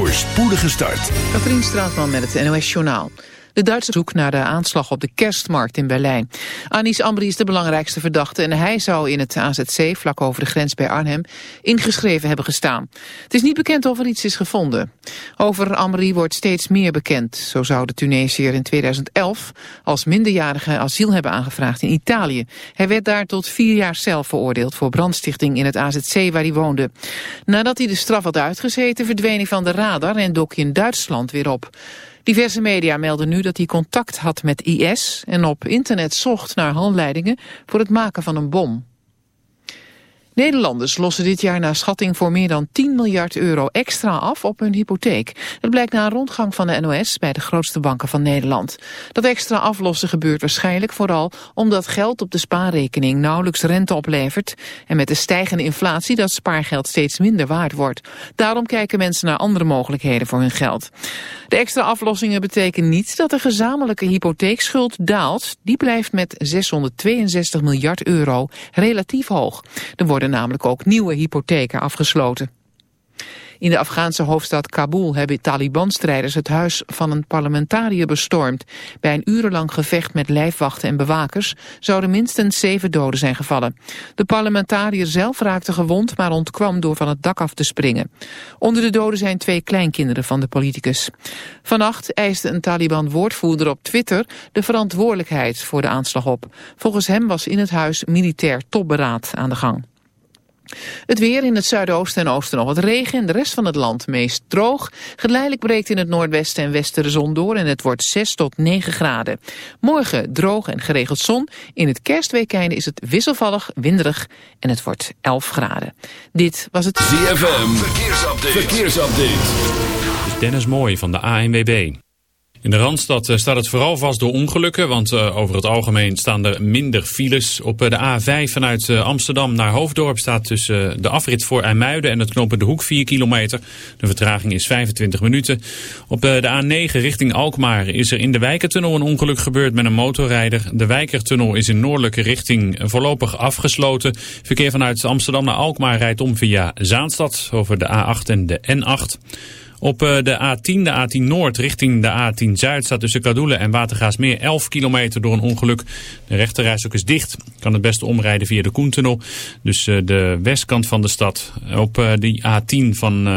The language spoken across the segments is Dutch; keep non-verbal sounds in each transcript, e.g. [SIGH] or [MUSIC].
voor spoedige start. Katrien Straatman met het NOS Journaal. De Duitse zoek naar de aanslag op de kerstmarkt in Berlijn. Anis Amri is de belangrijkste verdachte en hij zou in het AZC, vlak over de grens bij Arnhem, ingeschreven hebben gestaan. Het is niet bekend of er iets is gevonden. Over Amri wordt steeds meer bekend. Zo zou de Tunesiër in 2011 als minderjarige asiel hebben aangevraagd in Italië. Hij werd daar tot vier jaar cel veroordeeld voor brandstichting in het AZC waar hij woonde. Nadat hij de straf had uitgezeten verdween hij van de radar en dook in Duitsland weer op. Diverse media melden nu dat hij contact had met IS en op internet zocht naar handleidingen voor het maken van een bom. Nederlanders lossen dit jaar naar schatting voor meer dan 10 miljard euro extra af op hun hypotheek. Dat blijkt na een rondgang van de NOS bij de grootste banken van Nederland. Dat extra aflossen gebeurt waarschijnlijk vooral omdat geld op de spaarrekening nauwelijks rente oplevert en met de stijgende inflatie dat spaargeld steeds minder waard wordt. Daarom kijken mensen naar andere mogelijkheden voor hun geld. De extra aflossingen betekenen niet dat de gezamenlijke hypotheekschuld daalt. Die blijft met 662 miljard euro relatief hoog. Er worden namelijk ook nieuwe hypotheken afgesloten. In de Afghaanse hoofdstad Kabul hebben Taliban-strijders het huis van een parlementariër bestormd. Bij een urenlang gevecht met lijfwachten en bewakers zouden minstens zeven doden zijn gevallen. De parlementariër zelf raakte gewond, maar ontkwam door van het dak af te springen. Onder de doden zijn twee kleinkinderen van de politicus. Vannacht eiste een Taliban-woordvoerder op Twitter de verantwoordelijkheid voor de aanslag op. Volgens hem was in het huis militair topberaad aan de gang. Het weer in het zuidoosten en oosten nog wat regen. En de rest van het land meest droog. Geleidelijk breekt in het noordwesten en westen de zon door. En het wordt 6 tot 9 graden. Morgen droog en geregeld zon. In het kerstweekende is het wisselvallig, winderig. En het wordt 11 graden. Dit was het... ZFM. Verkeersupdate. Verkeersupdate. Dennis Mooij van de ANWB. In de Randstad eh, staat het vooral vast door ongelukken, want uh, over het algemeen staan er minder files. Op uh, de A5 vanuit Amsterdam naar Hoofddorp staat tussen de afrit voor IJmuiden en het knopen De Hoek 4 kilometer. De vertraging is 25 minuten. Op de A9 richting Alkmaar is er in de Wijkertunnel een ongeluk gebeurd met een motorrijder. De Wijkertunnel is in noordelijke richting voorlopig afgesloten. Verkeer vanuit Amsterdam naar Alkmaar rijdt om via Zaanstad over de A8 en de N8. Op eh, de A10, de A10 Noord richting de A10 Zuid staat tussen Kadoelen en Watergaasmeer 11 kilometer door een ongeluk. De rechterrijstok is dicht. Kan het beste omrijden via de Koentunnel. Dus uh, de westkant van de stad. Op uh, die A10 van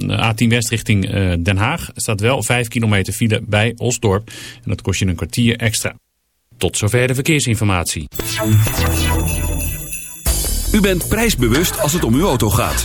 A10 West richting Den Haag staat wel 5 kilometer file bij Osdorp. En dat kost je een kwartier extra. Tot zover de verkeersinformatie. U bent prijsbewust als het om uw auto gaat.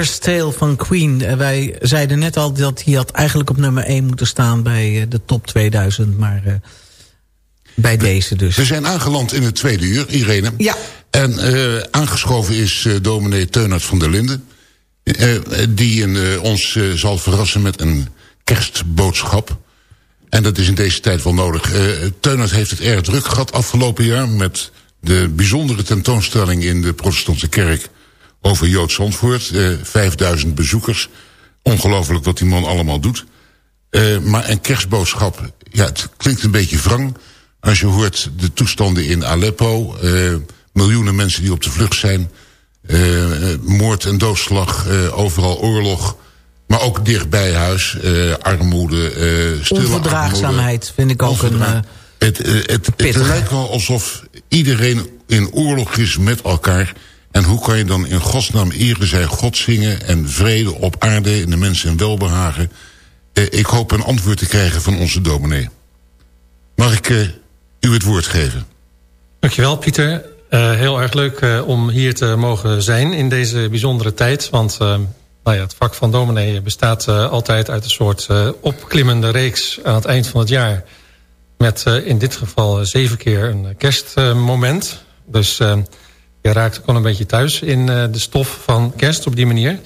Tale van Queen. Eh, wij zeiden net al dat hij had eigenlijk op nummer 1 moeten staan bij eh, de top 2000. Maar uh, bij deze dus. We zijn aangeland in het tweede uur, Irene. Ja. En uh, aangeschoven is uh, dominee Teunert van der Linden. Uh, die een, ons zal verrassen met een kerstboodschap. En dat is in deze tijd wel nodig. Teunert heeft het erg druk gehad afgelopen jaar... met de bijzondere tentoonstelling in de protestantse kerk over Joods Zandvoort. Uh, 5000 bezoekers. Ongelooflijk wat die man allemaal doet. Uh, maar een kerstboodschap, ja, het klinkt een beetje wrang... als je hoort de toestanden in Aleppo... Uh, miljoenen mensen die op de vlucht zijn... Moord en doodslag, overal oorlog... maar ook dichtbij huis, armoede, stille Onverdraagzaamheid vind ik ook een... Het, het, het, het lijkt wel alsof iedereen in oorlog is met elkaar... En hoe kan je dan in godsnaam ere zij God zingen... en vrede op aarde en de mensen in welbehagen? Eh, ik hoop een antwoord te krijgen van onze dominee. Mag ik uh, u het woord geven? Dankjewel, Pieter. Uh, heel erg leuk uh, om hier te mogen zijn in deze bijzondere tijd. Want nou ja, het vak van dominee bestaat altijd uit een soort opklimmende reeks... aan het eind van het jaar. Met in dit geval zeven keer een kerstmoment. Dus je raakt ook al een beetje thuis in uh, de stof van kerst op die manier.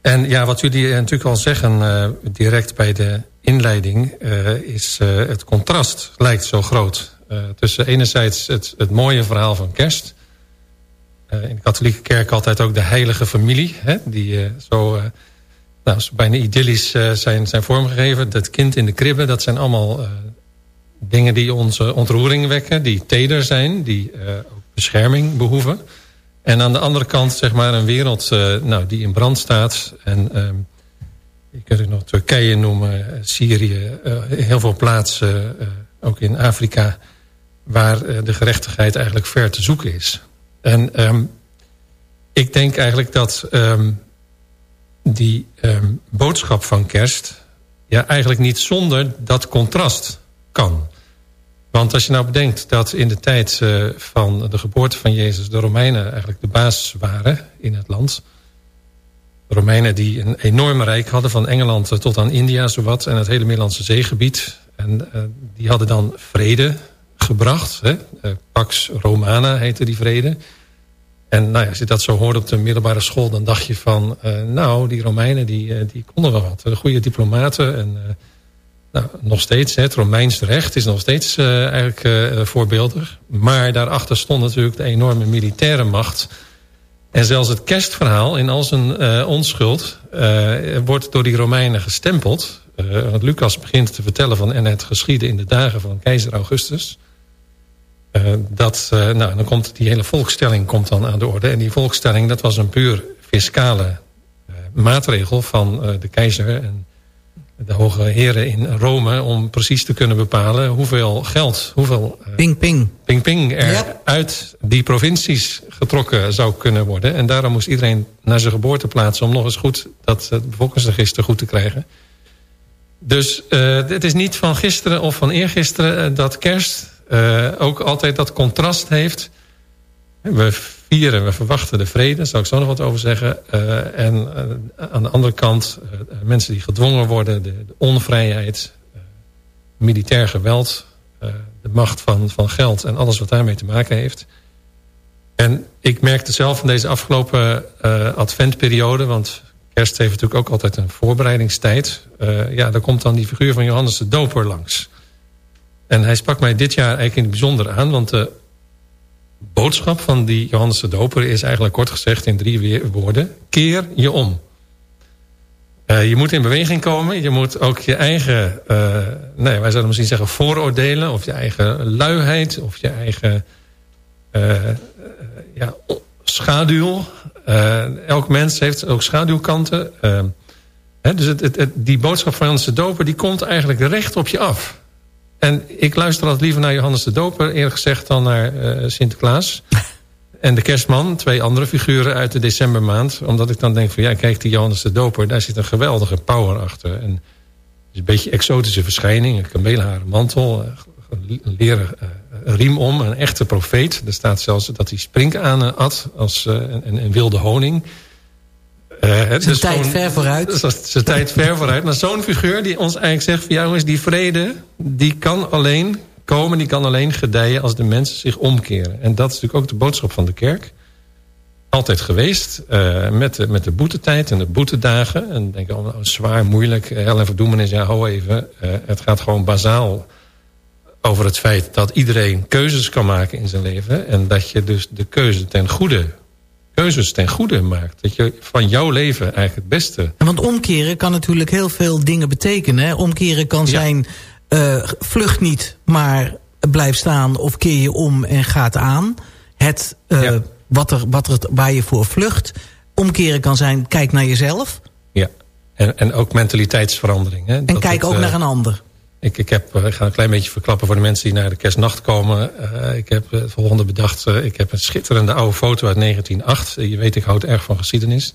En ja, wat jullie natuurlijk al zeggen uh, direct bij de inleiding... Is het contrast lijkt zo groot. tussen enerzijds het, het mooie verhaal van kerst... in de katholieke kerk altijd ook de heilige familie... Hè, die zo nou, bijna idyllisch zijn, zijn vormgegeven. Dat kind in de kribbe, dat zijn allemaal dingen die onze ontroering wekken... die teder zijn, die bescherming behoeven. En aan de andere kant zeg maar een wereld uh, nou, die in brand staat. En je kunt het nog Turkije noemen, Syrië, uh, heel veel plaatsen, ook in Afrika... waar de gerechtigheid eigenlijk ver te zoeken is. En um, ik denk eigenlijk dat um, die boodschap van kerst... ja, eigenlijk niet zonder dat contrast kan... Want als je nou bedenkt dat in de tijd uh, van de geboorte van Jezus... de Romeinen eigenlijk de baas waren in het land. De Romeinen die een enorm rijk hadden van Engeland tot aan India zowat... en het hele Middellandse zeegebied. En uh, die hadden dan vrede gebracht. Hè? Uh, Pax Romana heette die vrede. En nou ja, als je dat zo hoort op de middelbare school... dan dacht je van, nou, die Romeinen die, die konden wel wat. Goede diplomaten en nou, nog steeds, het Romeins recht is nog steeds uh, eigenlijk uh, voorbeeldig. Maar daarachter stond natuurlijk de enorme militaire macht. En zelfs het kerstverhaal in al zijn onschuld wordt door die Romeinen gestempeld. want Lucas begint te vertellen van en het geschieden in de dagen van keizer Augustus. dat, nou, dan komt die hele volkstelling komt dan aan de orde. En die volkstelling dat was een puur fiscale maatregel van de keizer en de hoge heren in Rome... om precies te kunnen bepalen hoeveel geld, hoeveel uh, ping, ping. Ping, ping er ja. uit die provincies getrokken zou kunnen worden. En daarom moest iedereen naar zijn geboorteplaats... om nog eens goed dat het bevolkingsregister goed te krijgen. Dus uh, het is niet van gisteren of van eergisteren dat kerst... Uh, ook altijd dat contrast heeft. We vieren, we verwachten de vrede, zal ik zo nog wat over zeggen. Uh, en uh, aan de andere kant, uh, mensen die gedwongen worden, de, de onvrijheid, militair geweld, de macht van, van geld en alles wat daarmee te maken heeft. En ik merkte zelf in deze afgelopen adventperiode, want kerst heeft natuurlijk ook altijd een voorbereidingstijd. ja, daar komt dan die figuur van Johannes de Doper langs. En hij sprak mij dit jaar eigenlijk in het bijzonder aan, want de boodschap van die Johannes de Doper is eigenlijk kort gezegd in drie woorden. Keer je om. Uh, je moet in beweging komen. Je moet ook je eigen, uh, nee, wij zouden misschien zeggen vooroordelen. Of je eigen luiheid. Of je eigen uh, ja, schaduw. elk mens heeft ook schaduwkanten. Hè, dus het, het, die boodschap van Johannes de Doper die komt eigenlijk recht op je af. En ik luister altijd liever naar Johannes de Doper, eerlijk gezegd, dan naar uh, Sinterklaas. [LAUGHS] en de kerstman, twee andere figuren uit de decembermaand. Omdat ik dan denk van, ja, kijk, die Johannes de Doper, daar zit een geweldige power achter. En het is een beetje exotische verschijning. Een kameelharen mantel, een leren uh, riem om, een echte profeet. Er staat zelfs dat hij sprinkhanen at als een, een wilde honing. Zijn dus tijd ver vooruit. [LAUGHS] Zijn tijd ver vooruit. Maar zo'n figuur die ons eigenlijk zegt... Van, ja, jongens, die vrede die kan alleen komen... die kan alleen gedijen als de mensen zich omkeren. En dat is natuurlijk ook de boodschap van de kerk altijd geweest. Uh, met, de, met de boetetijd en de boetedagen. En denk oh, nou, zwaar, moeilijk. Heel even doen, ja, hou even. Uh, het gaat gewoon bazaal over het feit dat iedereen keuzes kan maken in zijn leven. En dat je dus de keuze ten goede, keuzes ten goede maakt. Dat je van jouw leven eigenlijk het beste... Want omkeren kan natuurlijk heel veel dingen betekenen. Hè? Omkeren kan zijn, uh, vlucht niet, maar blijf staan of keer je om en gaat aan. Het... Ja wat er, wat er, waar je voor vlucht. Omkeren kan zijn, kijk naar jezelf. Ja, en, en ook mentaliteitsverandering. Hè? En kijk ook uh, naar een ander. Ik, ik, heb, ik ga een klein beetje verklappen voor de mensen die naar de kerstnacht komen. Uh, ik heb het volgende bedacht. Uh, ik heb een schitterende oude foto uit 1908. je weet, ik houd erg van geschiedenis.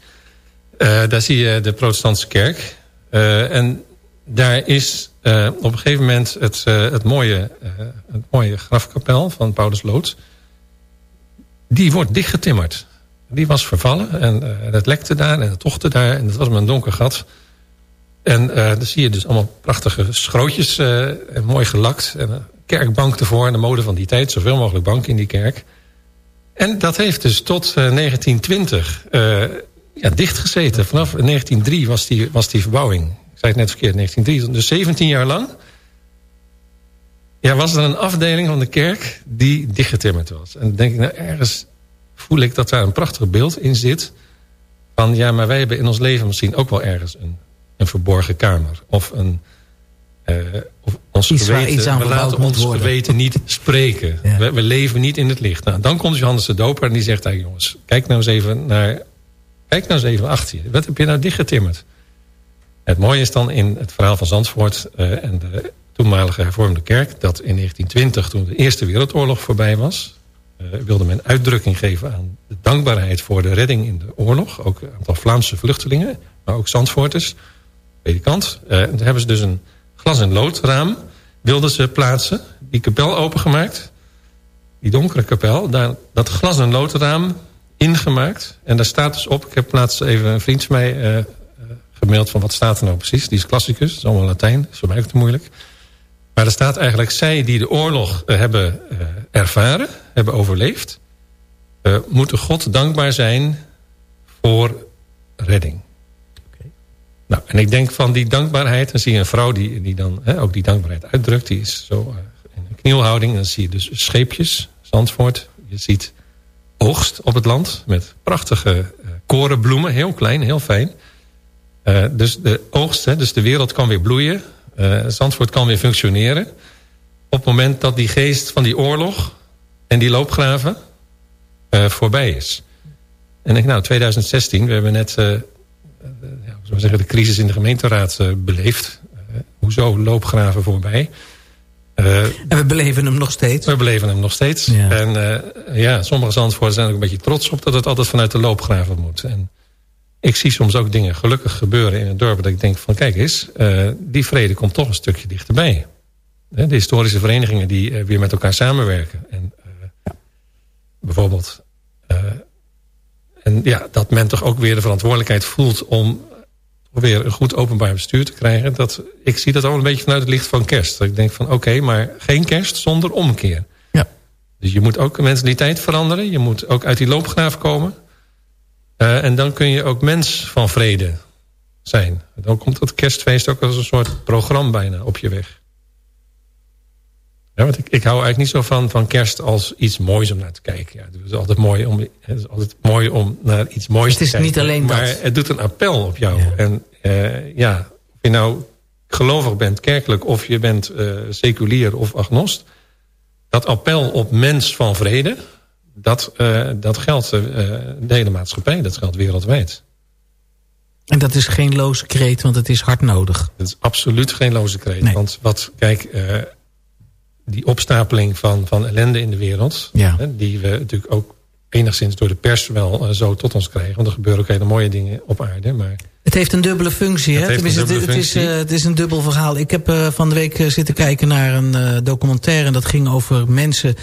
daar zie je de protestantse kerk. en daar is op een gegeven moment het, het, mooie, het mooie grafkapel van Paulus Lood die wordt dichtgetimmerd. Die was vervallen en het lekte daar en het tochtte daar en het was maar een donker gat. En uh, dan zie je dus allemaal prachtige schrootjes, uh, en mooi gelakt. En een kerkbank ervoor, de mode van die tijd, zoveel mogelijk bank in die kerk. En dat heeft dus tot 1920 ja, dichtgezeten. Vanaf 1903 was die, was die verbouwing. Ik zei het net verkeerd, 1903. Dus 17 jaar lang ja, was er een afdeling van de kerk die dichtgetimmerd was. En dan denk ik, nou ergens voel ik dat daar een prachtig beeld in zit. Van ja, maar wij hebben in ons leven misschien ook wel ergens een, een verborgen kamer. Of een... Uh, of ons iets geweten, we laten ons worden. geweten niet [LAUGHS] spreken. We, we, leven niet in het licht. Nou, dan komt Johannes de Doper en die zegt eigenlijk... jongens, kijk nou eens even naar... Kijk nou eens even achter je. Wat heb je nou dichtgetimmerd? Het mooie is dan in het verhaal van Zandvoort... Uh, en de toenmalige hervormde kerk... dat in 1920, toen de Eerste Wereldoorlog voorbij was... Uh, wilde men uitdrukking geven aan de dankbaarheid voor de redding in de oorlog. Ook een aantal Vlaamse vluchtelingen, maar ook Zandvoorters. Predikant. Uh, en hebben ze dus een glas- en loodraam wilden ze plaatsen. Die kapel opengemaakt. Die donkere kapel. Daar, dat glas- en loodraam ingemaakt. En daar staat dus op... Ik heb laatst even een vriend van mij uh, gemaild van wat staat er nou precies. Die is klassicus, dat is allemaal Latijn. Dat is voor mij ook te moeilijk. Maar er staat eigenlijk, zij die de oorlog hebben ervaren, hebben overleefd... Moeten God dankbaar zijn voor redding. Nou, en ik denk van die dankbaarheid... dan zie je een vrouw die, die dan hè, ook die dankbaarheid uitdrukt. Die is zo in een knielhouding. En dan zie je dus scheepjes, Zandvoort. Je ziet oogst op het land met prachtige korenbloemen. Heel klein, heel fijn. dus de oogst, hè, dus de wereld kan weer bloeien Zandvoort kan weer functioneren. Op het moment dat die geest van die oorlog en die loopgraven voorbij is. En ik, nou, 2016, we hebben net ja, zeggen, de crisis in de gemeenteraad beleefd. hoezo loopgraven voorbij? en we beleven hem nog steeds. We beleven hem nog steeds. Ja. En ja, sommige Zandvoorten zijn ook een beetje trots op dat het altijd vanuit de loopgraven moet. En ik zie soms ook dingen gelukkig gebeuren in het dorp... dat ik denk van kijk eens, uh, die vrede komt toch een stukje dichterbij. De historische verenigingen die weer met elkaar samenwerken. En ja. bijvoorbeeld... en ja, dat men toch ook weer de verantwoordelijkheid voelt... om weer een goed openbaar bestuur te krijgen. Dat, ik zie dat al een beetje vanuit het licht van kerst. Dat ik denk van oké, maar geen kerst zonder omkeer. Ja. Dus je moet ook mentaliteit veranderen. Je moet ook uit die loopgraaf komen... Uh, en dan kun je ook mens van vrede zijn. Dan komt dat kerstfeest ook als een soort programma bijna op je weg. Ja, want ik, ik hou eigenlijk niet zo van, van kerst als iets moois om naar te kijken. Ja, het, is altijd mooi om, het is altijd mooi om naar iets moois te kijken. Het is niet alleen maar dat. het doet een appel op jou. Ja. En uh, ja, of je nou gelovig bent, kerkelijk... of je bent uh, seculier of agnost... dat appel op mens van vrede dat, uh, dat geldt de hele maatschappij. Dat geldt wereldwijd. En dat is geen loze kreet, want het is hard nodig. Het is absoluut geen loze kreet. Nee. Want wat, kijk, die opstapeling van, van ellende in de wereld... Ja. die we natuurlijk ook enigszins door de pers wel zo tot ons krijgen... want er gebeuren ook hele mooie dingen op aarde... maar Het heeft een dubbele functie. Hè? Het, dubbele het, is, functie. uh, het is een dubbel verhaal. Ik heb uh, van de week zitten kijken naar een documentaire... en dat ging over mensen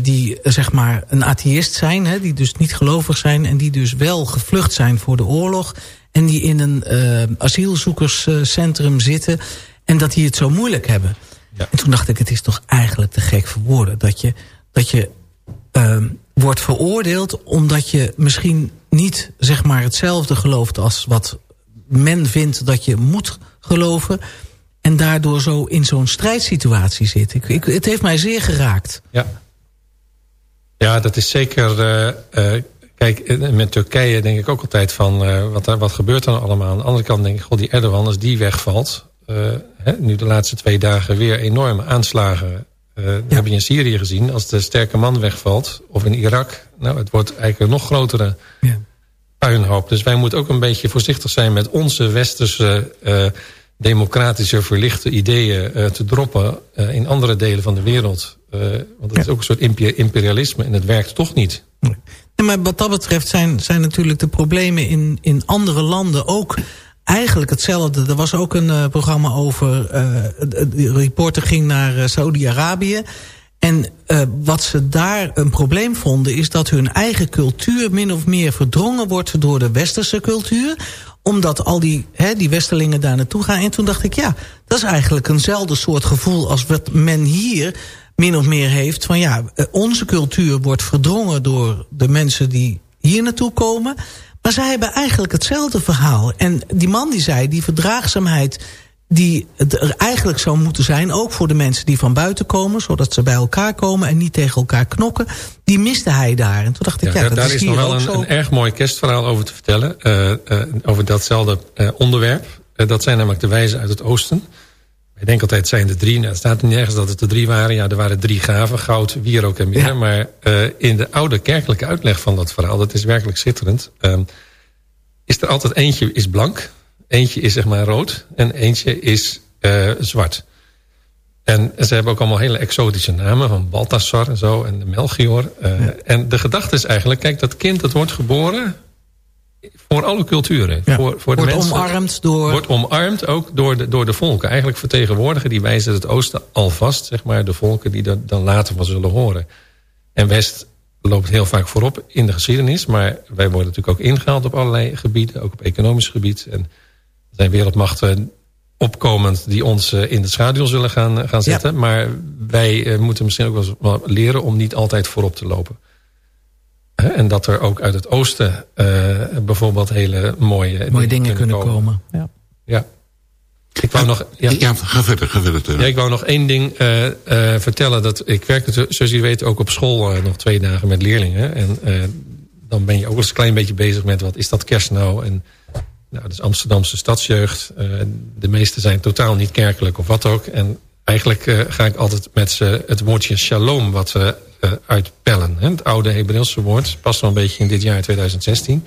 die zeg maar een atheïst zijn... Hè? die dus niet gelovig zijn... en die dus wel gevlucht zijn voor de oorlog... en die in een asielzoekerscentrum zitten... en dat die het zo moeilijk hebben. En toen dacht ik, het is toch eigenlijk te gek voor woorden... dat je, dat je wordt veroordeeld omdat je misschien niet zeg maar hetzelfde gelooft als wat men vindt dat je moet geloven. En daardoor zo in zo'n strijdsituatie zit. Ik, ik, het heeft mij zeer geraakt. Ja, ja dat is zeker... Uh, uh, kijk, met Turkije denk ik ook altijd van... Wat, wat gebeurt er nou allemaal? Aan de andere kant denk ik, god, die Erdogan, als die wegvalt... Hè, nu de laatste twee dagen weer enorme aanslagen... Uh, ja. heb je in Syrië gezien. Als de sterke man wegvalt, of in Irak... nou, het wordt eigenlijk een nog grotere ja. puinhoop. Dus wij moeten ook een beetje voorzichtig zijn... met onze westerse uh, democratische verlichte ideeën uh, te droppen... in andere delen van de wereld. want het ja. is ook een soort imperialisme en het werkt toch niet. Nee. maar wat dat betreft zijn, zijn natuurlijk de problemen in, in andere landen ook eigenlijk hetzelfde. Er was ook een uh, programma over... Uh, de reporter ging naar uh, Saudi-Arabië. En wat ze daar een probleem vonden... is dat hun eigen cultuur min of meer verdrongen wordt... door de westerse cultuur omdat al die, hè, die westerlingen daar naartoe gaan. En toen dacht ik, ja, dat is eigenlijk eenzelfde soort gevoel... als wat men hier min of meer heeft. Van ja, onze cultuur wordt verdrongen door de mensen die hier naartoe komen... Maar zij hebben eigenlijk hetzelfde verhaal. En die man die zei, die verdraagzaamheid die er eigenlijk zou moeten zijn... ook voor de mensen die van buiten komen... zodat ze bij elkaar komen en niet tegen elkaar knokken... die miste hij daar. En toen dacht ik, ja, ja dat daar is, nog wel een, zo. een erg mooi kerstverhaal over te vertellen. Uh, uh, over datzelfde uh, onderwerp. dat zijn namelijk de wijzen uit het oosten. Ik denk altijd, zijn er drie. Nou, het staat nergens dat het er drie waren. Ja, er waren drie gaven, goud, wierook en meer. Ja. Maar in de oude kerkelijke uitleg van dat verhaal... dat is werkelijk schitterend... Ehm, is er altijd eentje is blank, eentje is zeg maar rood en eentje is uh, zwart. En ze hebben ook allemaal hele exotische namen, van Balthasar en zo en Melchior. Uh, ja. En de gedachte is eigenlijk, kijk, dat kind dat wordt geboren voor alle culturen. Ja. Voor, voor de wordt mensen, omarmd door... Wordt omarmd ook door de, door de volken. Eigenlijk vertegenwoordigen die wijzen het oosten alvast, zeg maar, de volken die er dan later van zullen horen. En West loopt heel vaak voorop in de geschiedenis. Maar wij worden natuurlijk ook ingehaald op allerlei gebieden. Ook op economisch gebied. En er zijn wereldmachten opkomend die ons in de schaduw zullen gaan, gaan zetten. Ja. Maar wij uh, moeten misschien ook wel leren om niet altijd voorop te lopen. En dat er ook uit het oosten uh, bijvoorbeeld hele mooie, mooie dingen kunnen, kunnen komen. komen. Ja. ja. Ik wou nog, ja. ja, ga verder, ga verder. Ja, ik wou nog één ding uh, uh, vertellen. Dat ik werk, zoals jullie weten, ook op school uh, nog twee dagen met leerlingen. En dan ben je ook eens een klein beetje bezig met wat is dat kerst nou? En nou, dat is Amsterdamse stadsjeugd. de meeste zijn totaal niet kerkelijk of wat ook. En eigenlijk ga ik altijd met ze het woordje shalom wat we uitpellen. Hè? Het oude Hebreeuwse woord, past wel een beetje in dit jaar 2016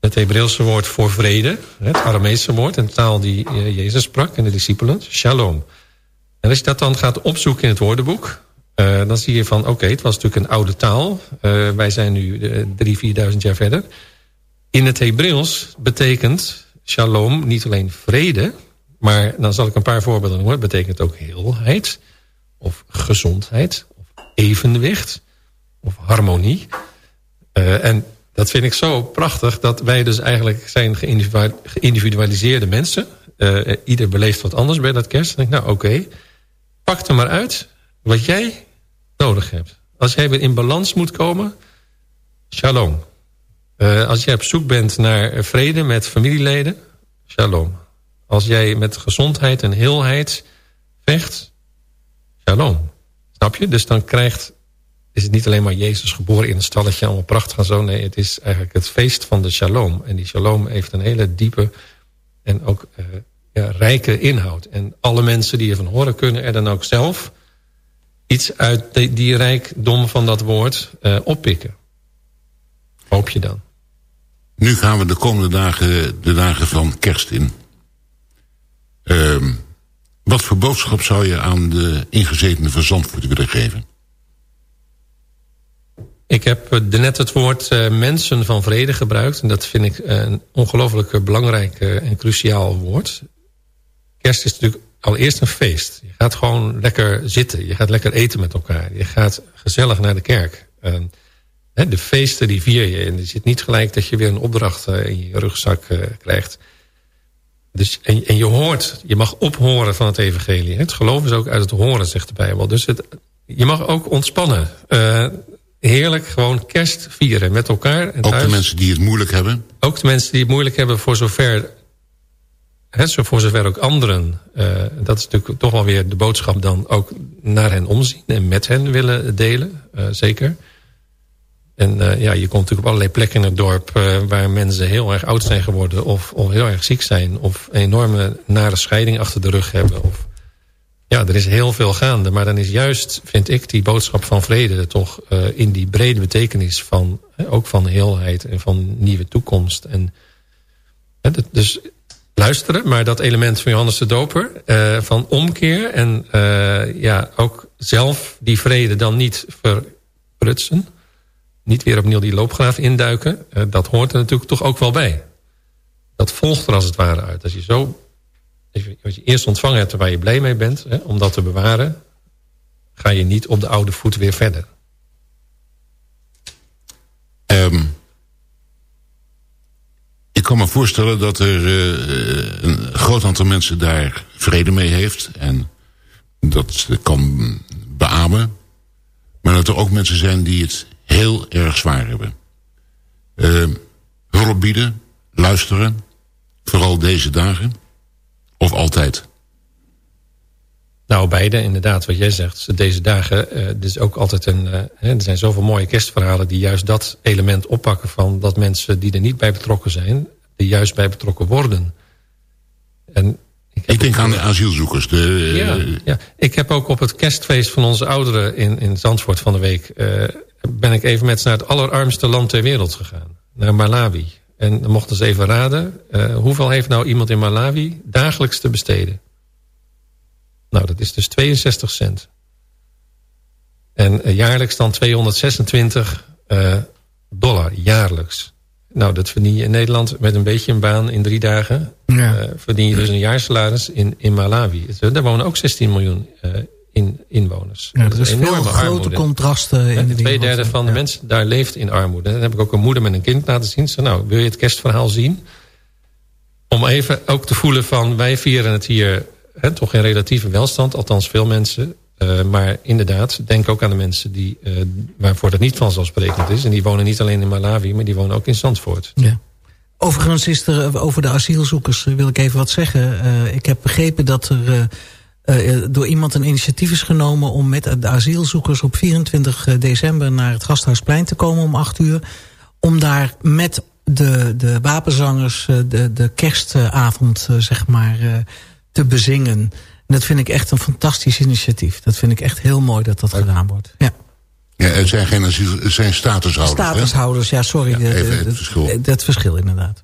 het Hebreeuwse woord voor vrede. Het Aramese woord, een taal die Jezus sprak en de discipelen. Shalom. En als je dat dan gaat opzoeken in het woordenboek... Dan zie je van, oké, het was natuurlijk een oude taal. Wij zijn nu drie, vierduizend jaar verder. In het Hebreeuws betekent shalom niet alleen vrede... maar dan zal ik een paar voorbeelden noemen. Het betekent ook heelheid, of gezondheid, of evenwicht, of harmonie. Uh, en dat vind ik zo prachtig dat wij dus eigenlijk zijn geïndividualiseerde mensen. Uh, ieder beleeft wat anders bij dat kerst. Dan denk ik, nou oké, pak er maar uit wat jij nodig hebt. Als jij weer in balans moet komen, shalom. Als jij op zoek bent naar vrede met familieleden, shalom. Als jij met gezondheid en heelheid vecht, shalom. Snap je? Dus dan krijgt is het niet alleen maar Jezus geboren in een stalletje, allemaal prachtig en zo. Nee, het is eigenlijk het feest van de shalom. En die shalom heeft een hele diepe en ook uh, ja, rijke inhoud. En alle mensen die ervan horen kunnen er dan ook zelf iets uit die, rijkdom van dat woord uh, oppikken. Hoop je dan. Nu gaan we de komende dagen, de dagen van kerst in. Uh, wat voor boodschap zou je aan de ingezetenen van Zandvoort willen geven? Ik heb uh, net het woord uh, mensen van vrede gebruikt. En dat vind ik een ongelooflijk belangrijk en cruciaal woord. Kerst is natuurlijk allereerst een feest. Je gaat gewoon lekker zitten. Je gaat lekker eten met elkaar. Je gaat gezellig naar de kerk. Uh, de feesten die vier je. En er zit niet gelijk dat je weer een opdracht in je rugzak krijgt. Dus, en, en je hoort, je mag ophoren van het evangelie. Het geloof is ook uit het horen, zegt de Bijbel. Dus het, je mag ook ontspannen. Uh, heerlijk gewoon kerst vieren met elkaar. En ook thuis. de mensen die het moeilijk hebben? Ook de mensen die het moeilijk hebben voor zover... Hè, voor zover ook anderen. Uh, dat is natuurlijk toch wel weer de boodschap dan ook naar hen omzien. En met hen willen delen, uh, zeker. En uh, ja, je komt natuurlijk op allerlei plekken in het dorp... Uh, waar mensen heel erg oud zijn geworden... Of, of heel erg ziek zijn... of een enorme nare scheiding achter de rug hebben. Of, ja, er is heel veel gaande. Maar dan is juist, vind ik, die boodschap van vrede... toch uh, in die brede betekenis van... ook van heelheid en van nieuwe toekomst. En, dus luisteren, maar dat element van Johannes de Doper... van omkeer en ja, ook zelf die vrede dan niet verprutsen niet weer opnieuw die loopgraaf induiken. Uh, dat hoort er natuurlijk toch ook wel bij. Dat volgt er als het ware uit. Als je zo, als je eerst ontvangen hebt waar je blij mee bent, hè, om dat te bewaren, ga je niet op de oude voet weer verder. Um, ik kan me voorstellen dat er uh, een groot aantal mensen daar vrede mee heeft. En dat kan beamen. Maar dat er ook mensen zijn die het heel erg zwaar hebben. Uh, hulp bieden, luisteren, vooral deze dagen, of altijd? Nou, beide inderdaad, wat jij zegt. Deze dagen, uh, er is ook altijd een... Uh, er zijn zoveel mooie kerstverhalen die juist dat element oppakken... van dat mensen die er niet bij betrokken zijn... er juist bij betrokken worden. En ik, ik denk aan de asielzoekers. De, ja, ja, ik heb ook op het kerstfeest van onze ouderen in, in Zandvoort van de week... Uh, ben ik even met ze naar het allerarmste land ter wereld gegaan. Naar Malawi. En dan mochten ze even raden. Uh, hoeveel heeft nou iemand in Malawi dagelijks te besteden? Nou, dat is dus 62 cent. En uh, jaarlijks dan 226 uh, dollar, jaarlijks. Nou, dat verdien je in Nederland met een beetje een baan in drie dagen. Ja. verdien je dus een jaarsalaris in, in Malawi. Daar wonen ook 16 miljoen in, inwoners. Ja, er is veel grote contrasten in de Twee derde van de ja. mensen daar leeft in armoede. Dan heb ik ook een moeder met een kind laten zien. Ze, nou, wil je het kerstverhaal zien? Om even ook te voelen van, wij vieren het hier hè, toch in relatieve welstand. Althans veel mensen. Uh, maar inderdaad, denk ook aan de mensen die, uh, waarvoor dat niet vanzelfsprekend is. En die wonen niet alleen in Malawi, maar die wonen ook in Zandvoort. Ja. Overigens is er over de asielzoekers, wil ik even wat zeggen. Uh, ik heb begrepen dat er uh, door iemand een initiatief is genomen... om met de asielzoekers op 24 december naar het Gasthuisplein te komen om 8 uur. Om daar met de, de wapenzangers de, de kerstavond zeg maar, te bezingen. En dat vind ik echt een fantastisch initiatief. Dat vind ik echt heel mooi dat dat gedaan wordt. Ja. Ja, het zijn, geen asiel, het zijn statushouders. Statushouders, hè? ja, sorry. Ja, even het verschil. Het verschil, inderdaad.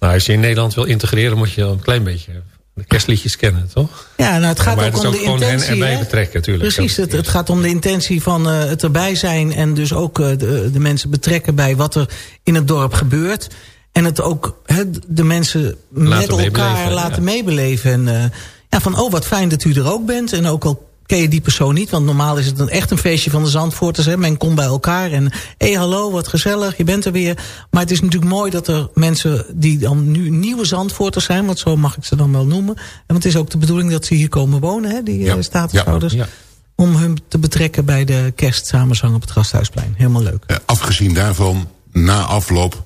Nou, als je in Nederland wil integreren, moet je een klein beetje de kerstliedjes kennen, toch? Ja, nou het gaat ook het om de intentie. Hen erbij betrekken, natuurlijk. Precies, het, het, gaat om de intentie van uh, het erbij zijn... en dus ook uh, de, de, mensen betrekken bij wat er in het dorp gebeurt. En het ook he, de mensen laten met elkaar laten ja. meebeleven. En uh, ja, van oh, wat fijn dat u er ook bent. En ook al ken je die persoon niet. Want normaal is het een, echt een feestje van de Zandvoorters. Hè? Men komt bij elkaar en hé hey, hallo, wat gezellig, je bent er weer. Maar het is natuurlijk mooi dat er mensen die dan nu nieuwe Zandvoorters zijn... want zo mag ik ze dan wel noemen. En het is ook de bedoeling dat ze hier komen wonen, hè, die ja. statushouders. Ja. Ja. Om hun te betrekken bij de kerstsamenzang op het Gasthuisplein. Helemaal leuk. Uh, afgezien daarvan, na afloop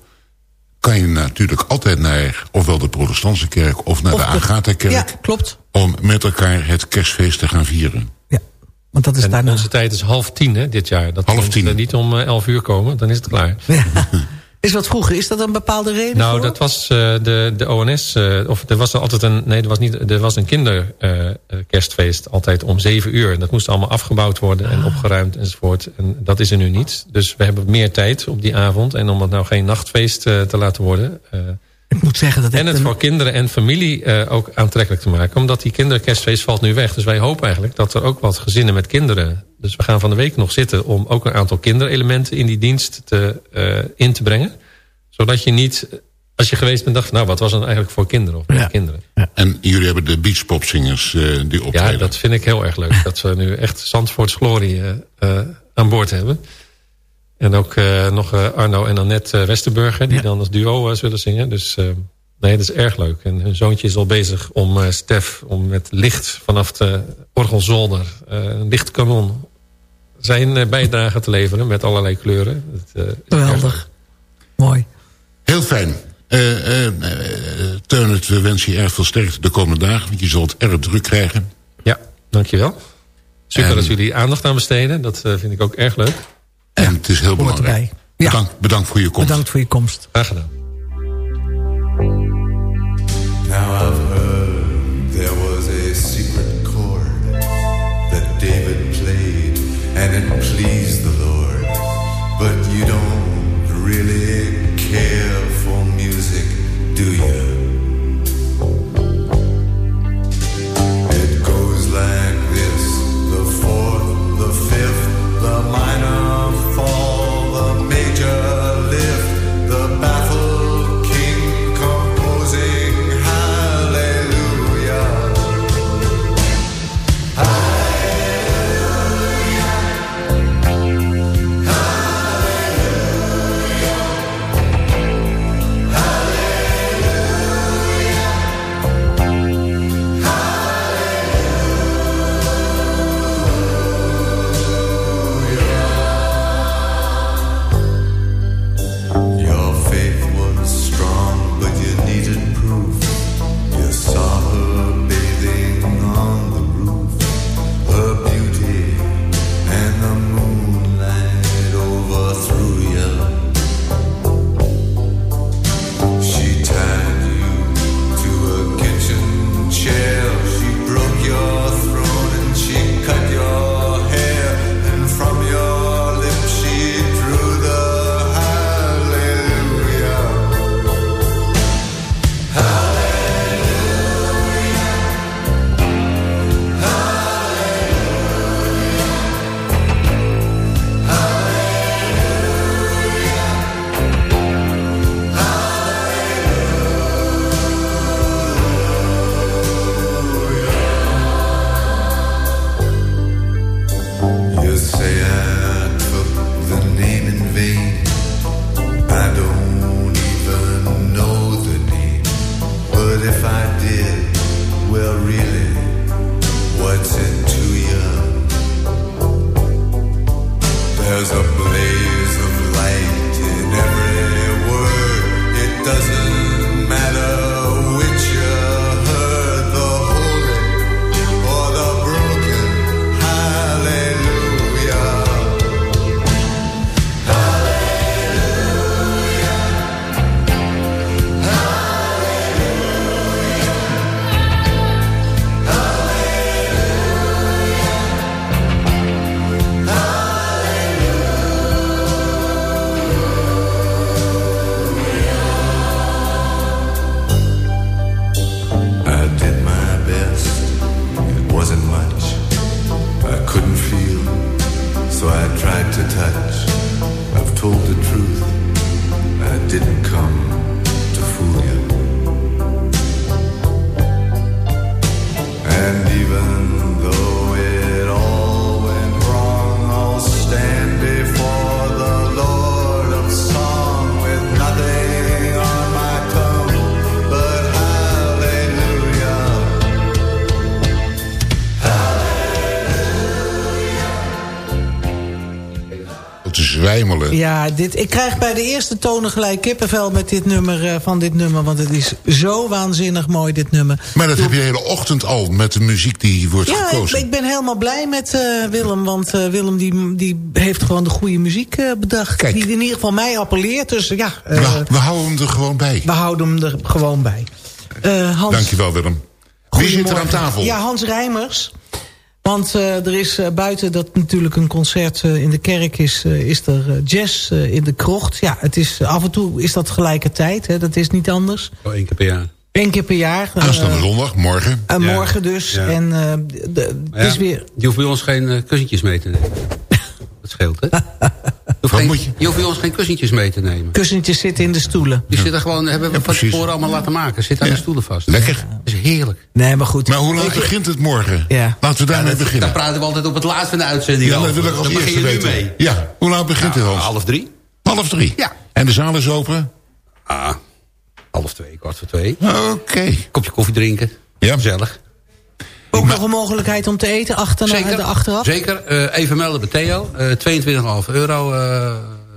kan je natuurlijk altijd naar ofwel de protestantse kerk of naar of de Agatha-kerk. Ja, klopt. Om met elkaar het kerstfeest te gaan vieren. Ja, want dat is en daarna. onze tijd is half tien hè, dit jaar. Dat half tien. niet om uh, elf uur komen, dan is het klaar. Ja. [LAUGHS] Is wat vroeger, is dat een bepaalde reden Nou, voor? dat was uh, de, de ONS, uh, of er was er altijd een, nee, er was, niet, er was een kinderkerstfeest uh, altijd om zeven uur. En dat moest allemaal afgebouwd worden ah. en opgeruimd enzovoort. En dat is er nu niet. Dus we hebben meer tijd op die avond. En om het nou geen nachtfeest te laten worden, Ik moet zeggen dat En het een- voor kinderen en familie eh, ook aantrekkelijk te maken. Omdat die kinderkerstfeest valt nu weg. Dus wij hopen eigenlijk dat er ook wat gezinnen met kinderen... Dus we gaan van de week nog zitten om ook een aantal kinderelementen in die dienst te, eh, in te brengen. Zodat je niet, als je geweest bent, dacht nou wat was dan eigenlijk voor kinderen of met Ja. kinderen. En jullie hebben de beachpopzingers eh die Ja, optreden. dat vind ik heel erg leuk. dat we nu echt Zandvoorts Glorie aan boord hebben. En ook eh, nog eh, Arno en Annette eh, Westerburger, die Ja. dan als duo zullen zingen. Dus eh, nee, dat is erg leuk. En hun zoontje is al bezig om eh, Stef, om met licht vanaf de orgelzolder, eh, een lichtkanon, zijn bijdrage te leveren met allerlei kleuren. Eh. Geweldig. Mooi. Heel fijn. Eh eh eh, Teun, het, we wensen je erg veel sterkte de komende dagen. Want je zult het erg druk krijgen. Ja, dankjewel. Super En- dat jullie aandacht aan besteden. Dat vind ik ook erg leuk. En het is heel belangrijk. erbij. Ja. Bedankt, bedankt voor je komst. Bedankt voor je komst. Graag gedaan. Ja, dit, ik krijg bij de eerste tonen gelijk kippenvel met dit nummer, eh, van dit nummer. Want het is zo waanzinnig mooi, dit nummer. Maar dat heb je de hele ochtend al met de muziek die wordt Ja, ik, gekozen. ik ben helemaal blij met eh, Willem. Want eh, Willem die, die heeft gewoon de goede muziek bedacht. Kijk. Die in ieder geval mij appelleert. Dus ja, eh, Nou, we houden hem er gewoon bij. we houden hem er gewoon bij. Hans, Dankjewel Willem. Wie zit er aan tafel? Ja, Hans Rijmers. Want uh, er is uh, buiten dat natuurlijk een concert uh, in de kerk is... is er jazz in de krocht. Ja, het is, af en toe is dat tegelijkertijd. Hè, dat is niet anders. Oh, één keer per jaar. Eén keer per jaar. Aanstaande zondag, morgen. Ja. Morgen dus. Ja. En de, het is weer... Je hoeft bij ons geen kussentjes mee te nemen. [LAUGHS] dat scheelt, hè? Je hoeft, geen, je... je hoeft bij ons geen kussentjes mee te nemen. Kussentjes zitten in de stoelen. Die zitten gewoon, hebben we van tevoren allemaal laten maken. Zitten aan de stoelen vast. Lekker. Dat is heerlijk. Nee, maar goed. Maar hoe laat begint het morgen? Ja. Laten we daarmee beginnen. Dan praten we altijd op het laatst van de uitzending Ja, dat wil ik als dan begin eerste je nu weten. mee. Ja, hoe laat begint Nou, het, Hans? half drie. Half drie? Ja. En de zaal is open? Ah, half twee, kwart voor twee. Oké. Kopje koffie drinken. Ja. Gezellig. Ook nog een mogelijkheid om te eten achterna, Zeker, de achteraf? zeker. Eh, even melden bij Theo. Eh 22,5 euro eh,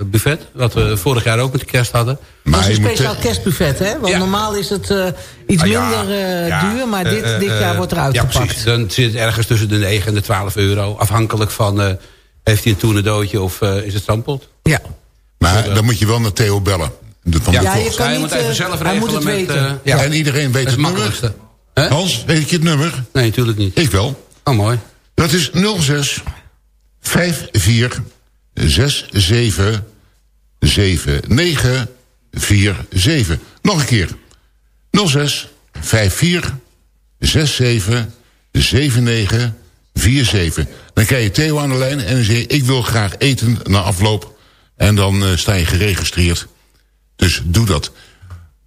buffet. Wat we vorig jaar ook met de kerst hadden. Dat is Maar een je moet... speciaal kerstbuffet, hè? Want Ja. normaal is het eh, iets Ah, ja, minder eh, ja, duur, maar eh, dit, eh, dit eh, jaar wordt eruit ja, gepakt. precies. Dan zit het ergens tussen de 9 en de 12 euro. Afhankelijk van, eh, heeft hij een toenedootje of eh, is het strandpot? Ja. Maar dan moet je wel naar Theo bellen. De- Van de Ja, je kan Ja, niet, moet even eh, zelf hij moet regelen het met... weten. eh, ja, En iedereen weet het het makkelijkste. Hè? Hans, weet je het nummer? Nee, natuurlijk niet. Ik wel. Oh, mooi. Dat is 06 54 67 79 47. Nog een keer. 06 54 67 79 47. Dan krijg je Theo aan de lijn en dan zeg je... ik wil graag eten na afloop. En dan eh, sta je geregistreerd. Dus doe dat.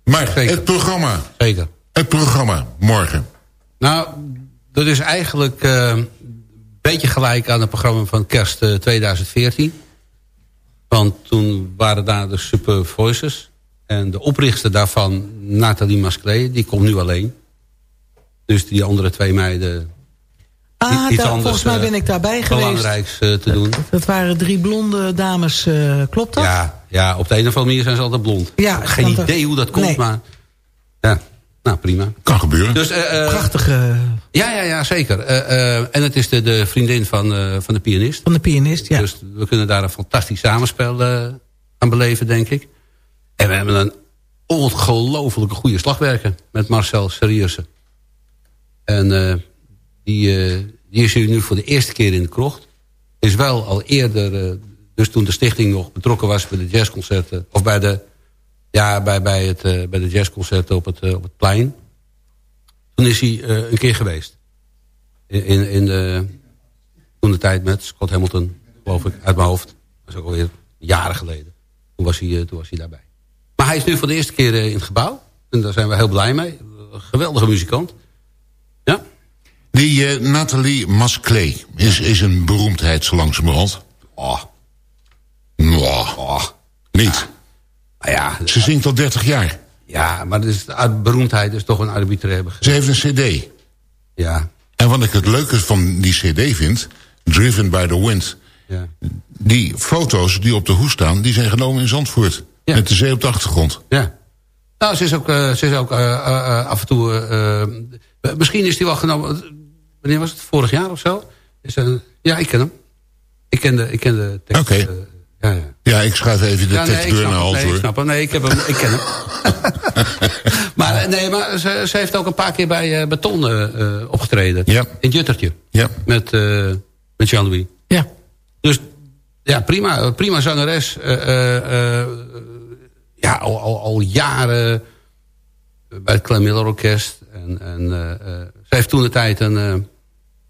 Maar Zeker. het programma. Zeker. Het programma morgen. Nou, dat is eigenlijk eh, een beetje gelijk aan het programma van kerst eh, 2014. Want toen waren daar de Super Voices. En de oprichter daarvan, Nathalie Masclé, die komt nu alleen. Dus die andere twee meiden Ah, iets daar- anders, volgens mij eh, ben ik daarbij geweest. belangrijks eh, te doen. Dat waren drie blonde dames, eh, klopt dat? Ja, ja, op de een of andere manier zijn ze altijd blond. Ja, Geen er- idee hoe dat komt, Nee. maar... Nou prima. Kan gebeuren. Dus, eh, eh, Prachtige ja, ja, ja, zeker. Eh, eh, en het is de, de vriendin van, eh, van de pianist. van de pianist, ja. Dus we kunnen daar een fantastisch samenspel eh, aan beleven, denk ik. En we hebben een ongelofelijke goede slagwerker met Marcel Serieusse. En eh, die, eh, die is hier nu voor de eerste keer in de krocht. Is wel al eerder, dus toen de stichting nog betrokken was bij de jazzconcerten... of bij de, ja, bij, bij, het, eh, bij de jazzconcerten op het, eh, op het plein. Toen is hij eh, een keer geweest. In, in, de, toen de tijd met Scott Hamilton, geloof ik, uit mijn hoofd. Dat is ook alweer jaren geleden. Toen was hij, toen was hij daarbij. Maar hij is nu voor de eerste keer in het gebouw. En daar zijn we heel blij mee. Geweldige muzikant. Ja, Die Nathalie Masclé is, is een beroemdheid zo langzamerhand. oh, Mwah, oh. niet. Nou ja, Ze zingt al 30 jaar. ja, maar de beroemdheid is toch een arbitrair begrip. Ze heeft een cd. Ja, En wat ik het leuke van die cd vind... Driven by the Wind... ja, die foto's die op de hoes staan... die zijn genomen in Zandvoort. Ja. Met de zee op de achtergrond. ja. Nou, ze is ook, eh, ze is ook eh, eh, af en toe... misschien is die wel genomen... Wanneer was het? Vorig jaar of zo? Is, ja, ik ken hem. Ik ken de, ik ken de tekst. Oké. Ja, ik schrijf even de Ja, tekst ik door snap naar Nee, ik hoor. snap hem. Nee, ik, heb hem, ik ken hem. [LAUGHS] maar nee, maar ze, ze heeft ook een paar keer bij eh, Beton eh, eh, opgetreden. Ja. In het Juttertje. Ja. Met, eh met Jean-Louis. Ja. Dus ja, prima, prima zangeres. Eh, eh, eh, ja, al, al, al jaren bij het Clem Miller Orkest. En, en zij heeft toen de tijd een,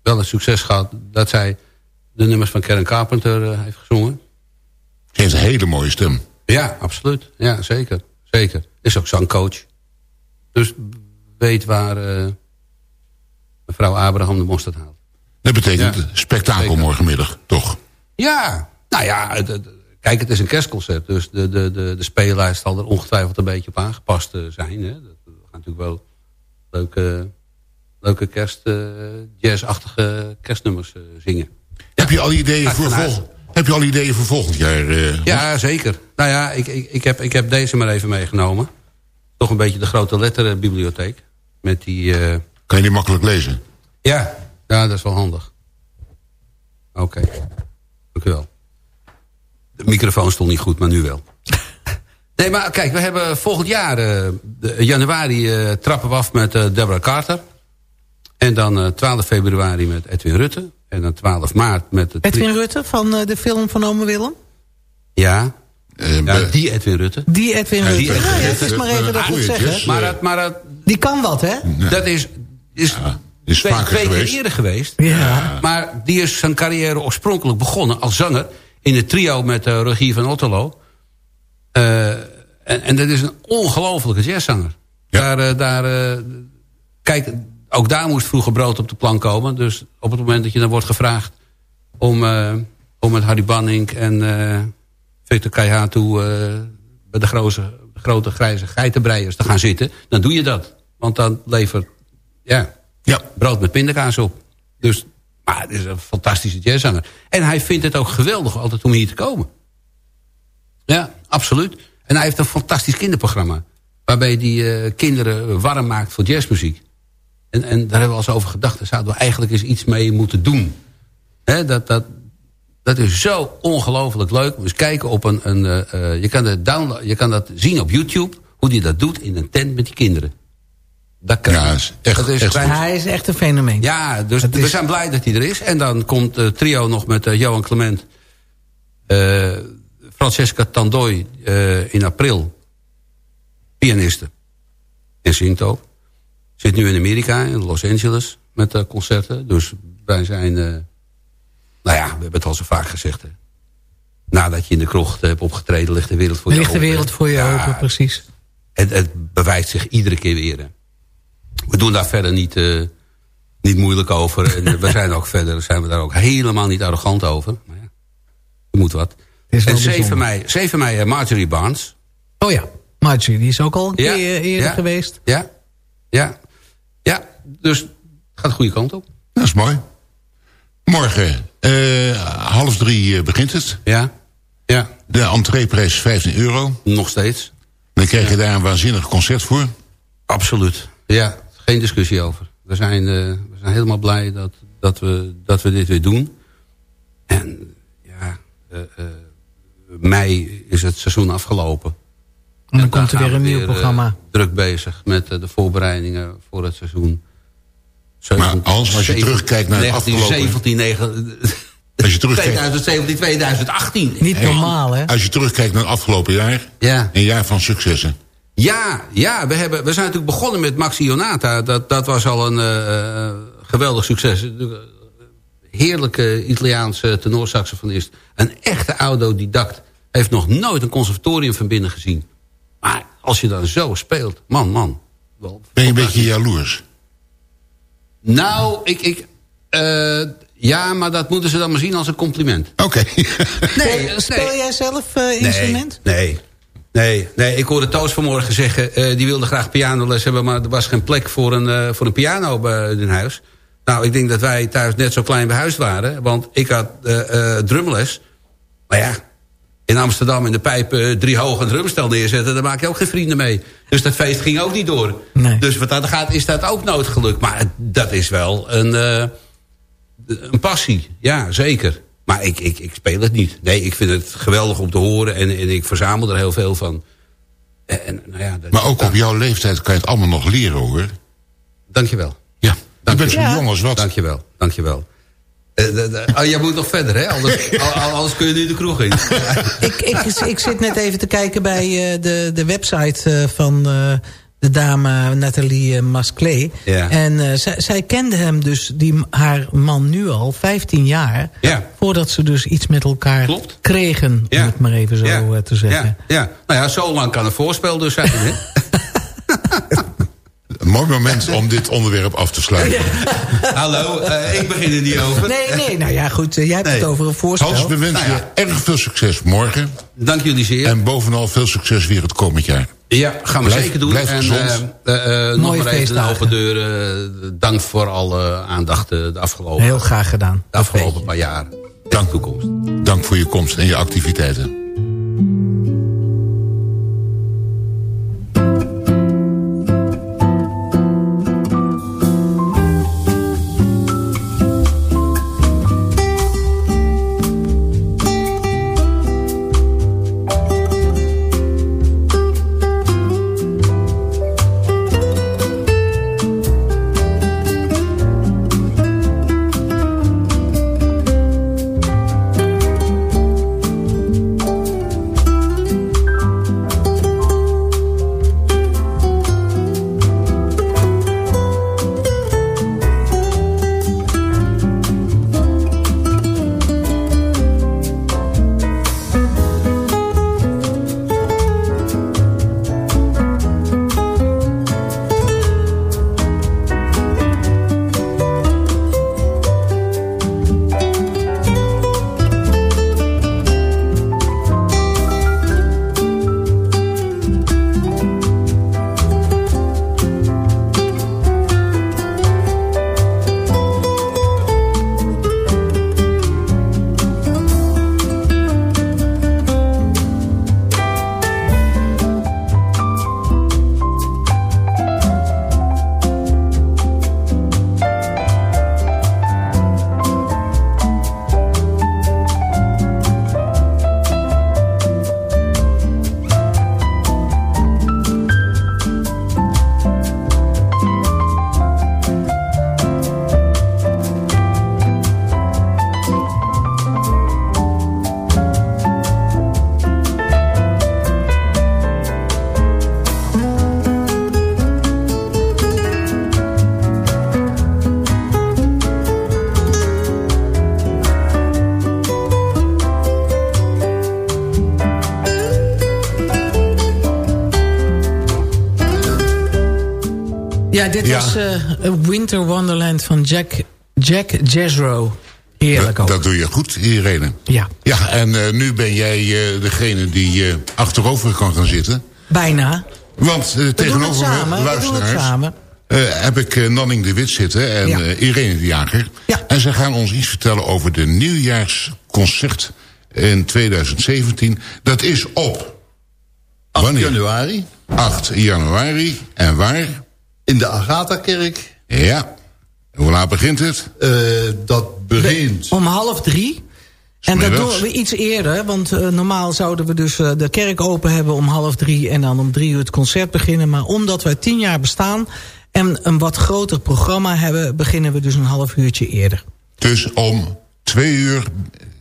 wel een succes gehad... dat zij de nummers van Karen Carpenter heeft gezongen. Ze heeft een hele mooie stem. Ja, absoluut. Ja, zeker. Zeker. Is ook zangcoach. Dus weet waar eh, mevrouw Abraham de mosterd haalt. Dat betekent Ja. spektakel Zeker. morgenmiddag, toch? Ja, nou ja, het- het- kijk, het is een kerstconcert. Dus de, de, de, de speellijst zal er ongetwijfeld een beetje op aangepast eh, zijn. Hè. Dat- We gaan natuurlijk wel leuke, leuke kerst, eh, jazzachtige kerstnummers zingen. Heb je al ideeën voor vol- Heb je al ideeën voor volgend jaar? eh, Ja, zeker. Nou ja, ik, ik, ik, heb, ik heb deze maar even meegenomen. Toch een beetje de grote letterenbibliotheek. Met die... eh, Kan je die makkelijk lezen? Ja, ja, dat is wel handig. Oké, dank u wel. De microfoon stond niet goed, maar nu wel. [LAUGHS] nee, maar kijk, we hebben volgend jaar, eh, januari, trappen we af met Deborah Carter. En dan eh, 12 februari met Edwin Rutte. En dan 12 maart met... Het Edwin Rutte van eh, de film van Ome Willem? Ja, Eh, ja die Edwin Rutte. Die Edwin Rutte. die Edwin Nou ja, het is maar even dat ik het Goeie, zeg. dus, hè. Maar, dat, maar dat, Die kan wat, hè? dat is, is, is twee, vaker twee keer geweest. eerder geweest. Ja. Maar die is zijn carrière oorspronkelijk begonnen als zanger... in het trio met uh, Rogier van Otterlo. Eh, en, en dat is een ongelofelijke jazzzanger. Ja. Daar, eh, daar, eh, kijk, ook daar moest vroeger brood op de plank komen. Dus op het moment dat je dan wordt gevraagd... om, eh, om met Harry Banning en eh, Victor Keihatu... eh bij de grote, grote grijze geitenbreiers te gaan zitten... dan doe je dat. Want dan levert ja, Ja. brood met pindakaas op. Dus, maar het is een fantastische jazzzanger. En hij vindt het ook geweldig altijd om hier te komen. Ja, absoluut. En hij heeft een fantastisch kinderprogramma. Waarbij hij kinderen warm maakt voor jazzmuziek. En, en daar hebben we al eens over gedacht. Daar zouden we eigenlijk eens iets mee moeten doen. Hè, dat, dat, dat is zo ongelooflijk leuk. Dus kijken op een... een eh, eh, je, kan dat download, je kan dat zien op YouTube. Hoe hij dat doet in een tent met die kinderen. Dat kan Ja, is echt- dat is echt Hij is echt een fenomeen. ja, dus we is- zijn blij dat hij er is. En dan komt het trio nog met eh, Johan Clement. eh, Francesca Tandoy eh, in april. Pianiste. En zingt ook. Zit nu in Amerika, in Los Angeles, met eh, concerten. Dus wij zijn... eh, nou ja, we hebben het al zo vaak gezegd. Hè. Nadat je in de krocht hebt opgetreden, ligt de wereld voor je ligt de open. wereld voor je Ja, open, precies. het, het bewijst zich iedere keer weer. hè. We doen daar verder niet, eh, niet moeilijk over. En we zijn ook [LAUGHS] verder zijn we daar ook helemaal niet arrogant over. Maar ja, er moet wat. En 7 bijzonder. mei, 7 mei eh, Marjorie Barnes. Oh ja, Margie, die is ook al een Ja, keer eerder ja. geweest. Ja, ja, ja. Dus het gaat de goede kant op. Dat is mooi. Morgen, eh, half drie eh, begint het. Ja, ja, De entreeprijs is 15 euro. nog steeds. Dan krijg je daar een waanzinnig concert voor. Absoluut. Ja, geen discussie over. We zijn, eh, we zijn helemaal blij dat, dat, we, dat we dit weer doen. En ja, mei is het seizoen afgelopen. En dan komt er weer een nieuw eh, programma. druk bezig met eh, de voorbereidingen voor het seizoen. Maar als je terugkijkt naar het 1917, 9 Als je terugkijkt, 2017, 2018. Niet normaal, hè? als je terugkijkt naar het afgelopen jaar. Ja. Een jaar van successen. Ja, ja we, hebben, we zijn natuurlijk begonnen met Maxi Jonata. Dat, dat was al een eh, eh, geweldig succes. Heerlijke Italiaanse tenorsaxofonist. Een echte autodidact. Heeft nog nooit een conservatorium van binnen gezien. Maar als je dan zo speelt, man, man. Wel, Ben je een beetje jaloers? Nou, ik... ik eh, ja, maar dat moeten ze dan maar zien als een compliment. Oké. [LAUGHS] Nee, Speel jij zelf eh, instrument? Nee, nee, nee. Ik hoorde Toos vanmorgen zeggen... eh, die wilde graag pianoles hebben... maar er was geen plek voor een, eh, voor een piano bij in huis. Nou, ik denk dat wij thuis net zo klein behuisd waren. Want ik had drumles. Maar ja, in Amsterdam in de pijp eh, drie hoge drumstel neerzetten... daar maak je ook geen vrienden mee. Dus dat feest ging ook niet door. Nee. Dus wat dat gaat, is dat ook nooit gelukt. Maar dat is wel een, eh, een passie. Ja, zeker. Maar ik, ik, ik speel het niet. Nee, ik vind het geweldig om te horen. En, en ik verzamel er heel veel van. En, nou ja, dat- Maar ook op jouw leeftijd kan je het allemaal nog leren hoor. Dankjewel. Ja. Je Dank bent je. zo Ja. jong als wat. Dankjewel. Dankjewel. Eh, oh, jij moet nog verder, hè? Anders, [LAUGHS] anders kun je nu de kroeg in. [LAUGHS] ik, ik, ik zit net even te kijken bij eh, de, de website eh, van de dame Nathalie Masclé. Ja. En zij, zij kende hem dus, die, haar man nu al, 15 jaar. Ja. Voordat ze dus iets met elkaar Klopt. kregen, Ja. om het maar even zo te zeggen. Ja, ja. Nou ja, zo lang kan een voorspel dus zijn, [LAUGHS] mooi moment [LAUGHS] om dit onderwerp af te sluiten. Hallo, eh, ik begin er niet over. Nee, nee, nou ja, goed. eh, jij hebt Nee. het over een voorspel. Hans, we wensen Nou ja. je erg veel succes morgen. Dank jullie zeer. En bovenal veel succes weer het komend jaar. Ja, gaan we Blijf- zeker doen. blijf en gezond. eh, eh, eh, nog maar even een feestdagen. open deur. eh, dank voor alle aandacht de afgelopen, Heel graag gedaan. de afgelopen paar jaar. Dank toekomst. Dank voor je komst en je activiteiten. Dit Ja. was eh, Winter Wonderland van Jack, Jack Jezro. Heerlijk ook. Dat, doe je goed, Irene. Ja, Ja, en eh, nu ben jij eh, degene die eh, achterover kan gaan zitten. bijna. Want tegenover me, luisteraars... samen. eh, heb ik Nanning de Wit zitten en Ja. eh, Irene de Jager. Ja. En ze gaan ons iets vertellen over de nieuwjaarsconcert in 2017. Dat is op 8 Wanneer? januari 8 januari. En waar? In de Agatha-kerk. Ja. Hoe laat begint het? Eh, dat begint... Om half drie. En dat doen we iets eerder, want eh, normaal zouden we dus eh, de kerk open hebben om half drie en dan om drie uur het concert beginnen. Maar omdat wij tien jaar bestaan en een wat groter programma hebben, beginnen we dus een half uurtje eerder. Dus om twee uur,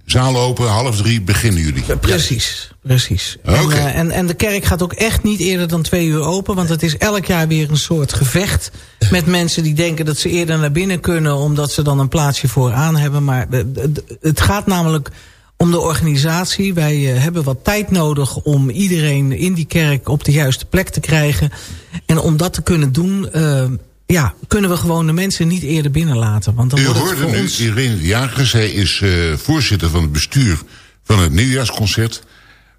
zaal open, half drie beginnen jullie. Precies, precies. En, eh, en, en de kerk gaat ook echt niet eerder dan twee uur open... want het is elk jaar weer een soort gevecht... met mensen die denken dat ze eerder naar binnen kunnen... omdat ze dan een plaatsje vooraan hebben. Maar de- het gaat namelijk om de organisatie. Wij eh, hebben wat tijd nodig om iedereen in die kerk... op de juiste plek te krijgen. En om dat te kunnen doen... eh, ja, kunnen we gewoon de mensen niet eerder binnenlaten. Want dan U wordt het hoorde voor nu ons... Irene de Jager. Zij is eh, voorzitter van het bestuur van het nieuwjaarsconcert.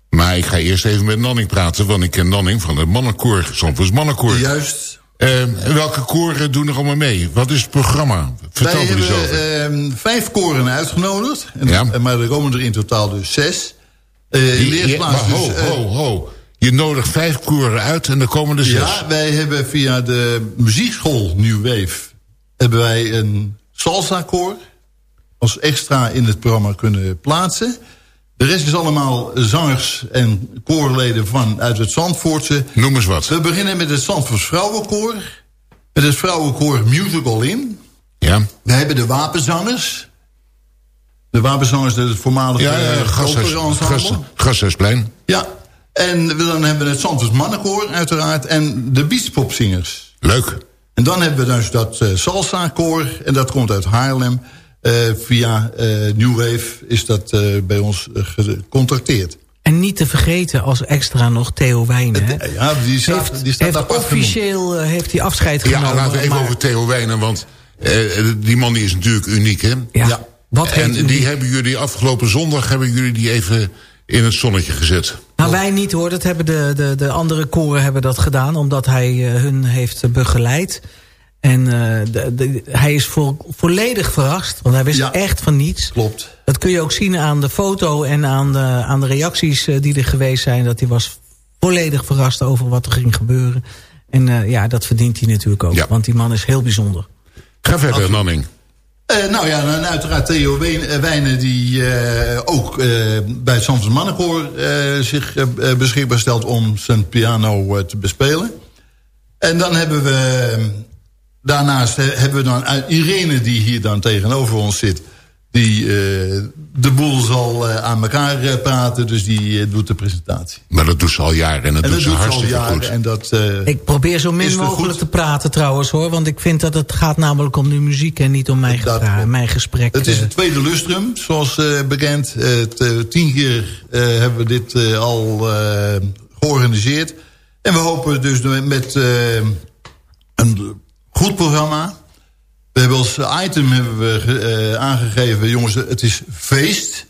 Maar ik ga eerst even met Nanning praten... want ik ken Nanning van het mannenkoor, Zandvoorts mannenkoor. Juist. Eh, welke koren doen er allemaal mee? Wat is het programma? Vertel Wij me eens over. hebben eh, vijf koren uitgenodigd. En, Ja. en Maar er komen er in totaal dus zes. Eh, in de eerste plaats maar ho, dus... eh, ho, ho. Je nodigt vijf koren uit en er komen er zes. Ja, wij hebben via de muziekschool New Wave... hebben wij een salsa-koor... als extra in het programma kunnen plaatsen. De rest is allemaal zangers en koorleden van uit het Zandvoortse. Noem eens wat. We beginnen met het Zandvoorts Vrouwenkoor. Met het Vrouwenkoor Musical In. Ja, We hebben de wapenzangers. De wapenzangers, dat is het voormalige ja, ja. Ja, en we dan hebben we het Zandvoorts Mannenkoor uiteraard. En de beachpopzingers. Leuk. En dan hebben we dus dat eh, salsa-koor. En dat komt uit Haarlem. Eh, via eh, New Wave is dat eh, bij ons gecontracteerd. En niet te vergeten als extra nog Theo Wijnen. hè? Ja, die staat, heeft, die staat heeft genoemd. officieel heeft hij afscheid genomen. Ja, laten we even maar- over Theo Wijnen, want eh, die man die is natuurlijk uniek, hè? Ja, Ja. wat en die? hebben jullie afgelopen zondag hebben jullie die even in het zonnetje gezet. Nou, wij niet hoor. Dat hebben de, de, de andere koren hebben dat gedaan. Omdat hij eh, hun heeft eh, begeleid. En eh, de, de- hij is vo volledig verrast. Want hij wist Ja. echt van niets. Klopt. Dat kun je ook zien aan de foto en aan de, aan de reacties die er geweest zijn. Dat hij was volledig verrast over wat er ging gebeuren. En eh, ja, dat verdient hij natuurlijk ook. Ja. Want die man is heel bijzonder. Ga verder, Nanning. Eh, nou ja, en uiteraard Theo eh, Wijnen die eh, ook bij het Zandvoorts Mannenkoor zich beschikbaar stelt om zijn piano te bespelen. En dan hebben we, daarnaast hebben we dan Irene die hier dan tegenover ons zit. Die eh, de boel zal eh, aan elkaar eh, praten, dus die doet de presentatie. Maar dat doet ze al jaren en dat En doet dat ze doet ze al hartstikke jaren goed. en dat... eh, Ik probeer zo min mogelijk goed? te praten trouwens hoor. Want ik vind dat het gaat namelijk om de muziek en niet om mijn, Dat mijn gesprek. Het is het tweede lustrum, zoals eh, bekend. Het, tien keer eh, hebben we dit eh, al eh, georganiseerd. En we hopen dus met eh, een goed programma. We hebben als item hebben we eh, aangegeven... jongens, het is feest.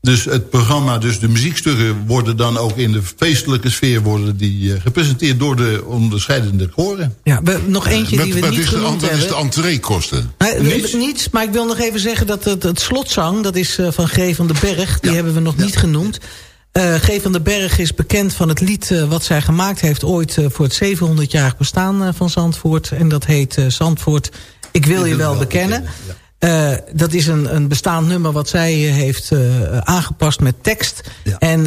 Dus het programma, dus de muziekstukken... worden dan ook in de feestelijke sfeer... worden die eh, gepresenteerd door de onderscheidende koren. Ja, we, nog eentje Wat, die we niet is genoemd wat is hebben. de entreekosten? Nee, Niets? niets? maar ik wil nog even zeggen dat het, het slotzang... dat is eh, van G. van den Berg, die Ja. hebben we nog niet genoemd. Eh G. van den Berg is bekend van het lied eh, wat zij gemaakt heeft... ooit eh, voor het 700-jarig bestaan eh, van Zandvoort. En dat heet eh, Zandvoort, ik wil je wel bekennen. Eh, dat is een, een bestaand nummer wat zij eh, heeft eh, aangepast met tekst. Ja. En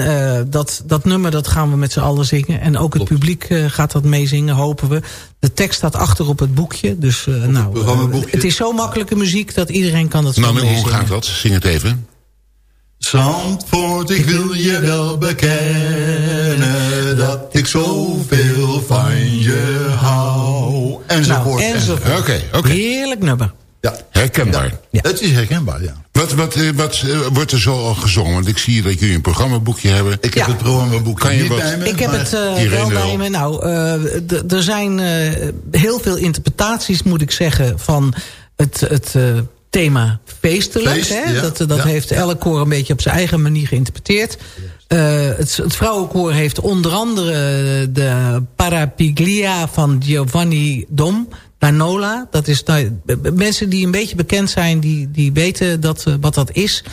dat, dat nummer dat gaan we met z'n allen zingen. En ook het publiek gaat dat meezingen, hopen we. De tekst staat achter op het boekje. Dus nou, het is zo makkelijke muziek dat iedereen kan dat zo Nanning, hoe meezingen. gaat dat? Zing het even. Zandvoort, ik wil je wel bekennen dat ik zoveel van je hou. Enzovoort. Nou, enzovoort. Oké, oké. Heerlijk nummer. Ja. Herkenbaar. Ja. Het is herkenbaar, ja. Wat, wat, eh, wat eh, wordt er zo al gezongen? Want ik zie dat jullie een programmaboekje hebben. Ik heb Ja. het programmaboek Kan je niet wat- bij me. Ik heb het eh, wel bij me. Nou, eh, er zijn eh, heel veel interpretaties, moet ik zeggen, van het, het eh, thema feestelijk. Feest, hè? ja. Dat, dat Ja. heeft elk koor een beetje op zijn eigen manier geïnterpreteerd. Eh, het, het vrouwenkoor heeft onder andere de Parapiglia van Giovanni Dom. Danola, dat is nou, mensen die een beetje bekend zijn, die, die weten dat, eh, wat dat is.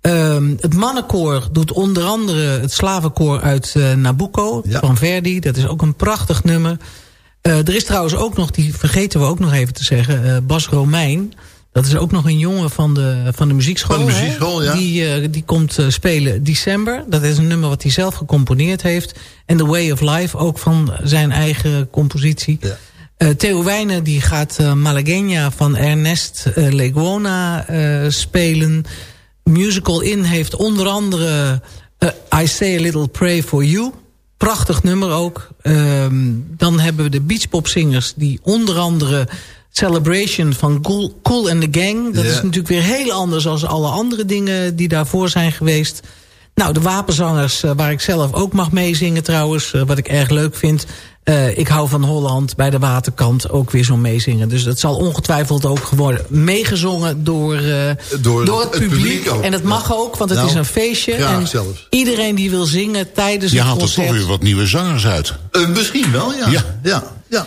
Ehm, het mannenkoor doet onder andere het slavenkoor uit eh, Nabucco Ja. van Verdi. Dat is ook een prachtig nummer. Er is trouwens ook nog, die vergeten we ook nog even te zeggen, Bas Romein. Dat is ook nog een jongen van de, van de muziekschool. Van de muziekschool, ja. Die, eh, die komt eh, spelen December. Dat is een nummer wat hij zelf gecomponeerd heeft. En The Way of Life, ook van zijn eigen compositie. Ja. Eh, Theo Wijnen die gaat Malagueña van Ernest Leguona spelen. Musical In heeft onder andere I Say a Little Pray for You. Prachtig nummer ook. Ehm, dan hebben we de beachpopzingers die onder andere Celebration van Cool, cool and the Gang. Dat Ja. is natuurlijk weer heel anders dan alle andere dingen die daarvoor zijn geweest. Nou, de wapenzangers, eh, waar ik zelf ook mag meezingen trouwens. eh, wat ik erg leuk vind. Eh, ik hou van Holland, bij de waterkant ook weer zo meezingen. Dus dat zal ongetwijfeld ook worden meegezongen door, eh, Door door, het het publiek. En het mag ook, want het Nou, is een feestje. graag en zelfs. iedereen die wil zingen tijdens Je het haalt er concert... toch weer wat nieuwe zangers uit. Eh, misschien wel, ja. Ja. ja. ja.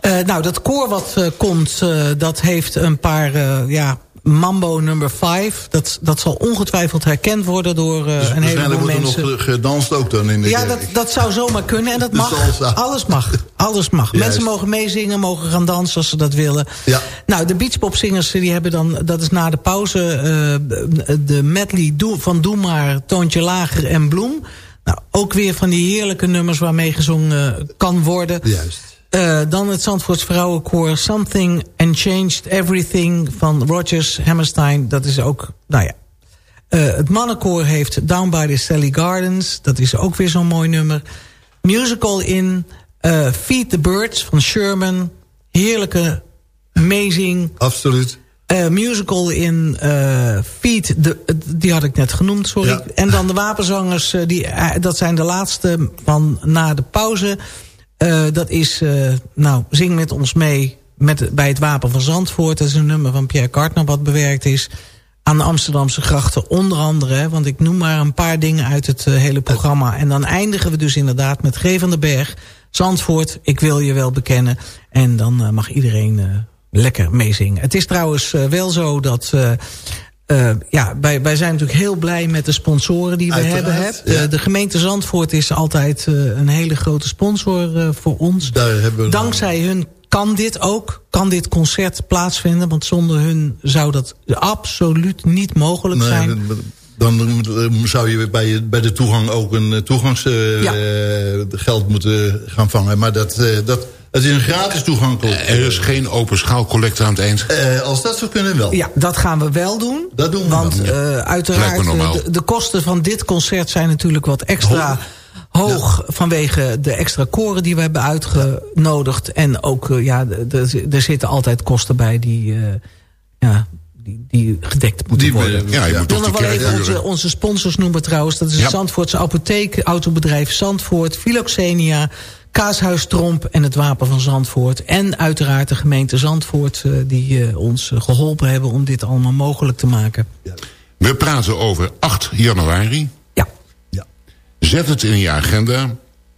Eh, nou, dat koor wat eh, komt, eh, dat heeft een paar, ja, Mambo number 5. Dat, dat zal ongetwijfeld herkend worden door Dus een heleboel wordt er mensen. nog gedanst ook dan in de Ja, dat, dat zou zomaar kunnen en dat De mag. salsa. Alles mag. Alles mag. [LAUGHS] Juist. Mensen mogen meezingen, mogen gaan dansen als ze dat willen. Ja. Nou, de beachpopzingers die hebben dan, dat is na de pauze, de medley van Doe maar, Toontje Lager en Bloem. Nou, ook weer van die heerlijke nummers waarmee gezongen kan worden. Juist. Eh, dan het Zandvoorts vrouwenkoor Something and Changed Everything van Rogers Hammerstein. Dat is ook, nou ja. Eh, het mannenkoor heeft Down by the Sally Gardens. Dat is ook weer zo'n mooi nummer. Musical in eh, Feed the Birds van Sherman. Heerlijke, amazing. Absoluut. Musical in Feed, the, die had ik net genoemd, sorry. Ja. En dan de wapenzangers, die, dat zijn de laatste van na de pauze. Eh, dat is, eh, nou, zing met ons mee met, bij het Wapen van Zandvoort. Dat is een nummer van Pierre Kartner wat bewerkt is. Aan de Amsterdamse grachten onder andere. Want ik noem maar een paar dingen uit het eh, hele programma. En dan eindigen we dus inderdaad met G van den Berg. Zandvoort, ik wil je wel bekennen. En dan mag iedereen lekker meezingen. Het is trouwens wel zo dat... eh, eh, ja, wij, wij zijn natuurlijk heel blij met de sponsoren die we Uiteraard, hebben. Ja. De, gemeente Zandvoort is altijd eh, een hele grote sponsor eh, voor ons. Daar Dankzij hun kan dit ook, kan dit concert plaatsvinden. Want zonder hun zou dat absoluut niet mogelijk Nee, zijn. dan dan zou je bij, bij de toegang ook een toegangsgeld moeten gaan vangen. Maar dat, eh, dat, het is een gratis toegankelijk. Er is geen open schaalcollecte aan het eind. Eh, als dat zou kunnen wel. Ja, dat gaan we wel doen. Dat doen we Want wel, ja. eh, uiteraard, de, de kosten van dit concert zijn natuurlijk wat extra hoog... vanwege de extra koren die we hebben uitgenodigd. En ook, eh, ja, er zitten altijd kosten bij die, eh, ja, die, die gedekt moeten Die we- worden. Ja, je Ja. moet Ik toch nog wel even onze, sponsors noemen trouwens. Dat is de Ja. Zandvoortse apotheek, autobedrijf Zandvoort, Philoxenia... Kaashuis Tromp en het Wapen van Zandvoort. En uiteraard de gemeente Zandvoort... eh, die eh, ons eh, geholpen hebben om dit allemaal mogelijk te maken. We praten over 8 januari. Ja, Zet het in je agenda.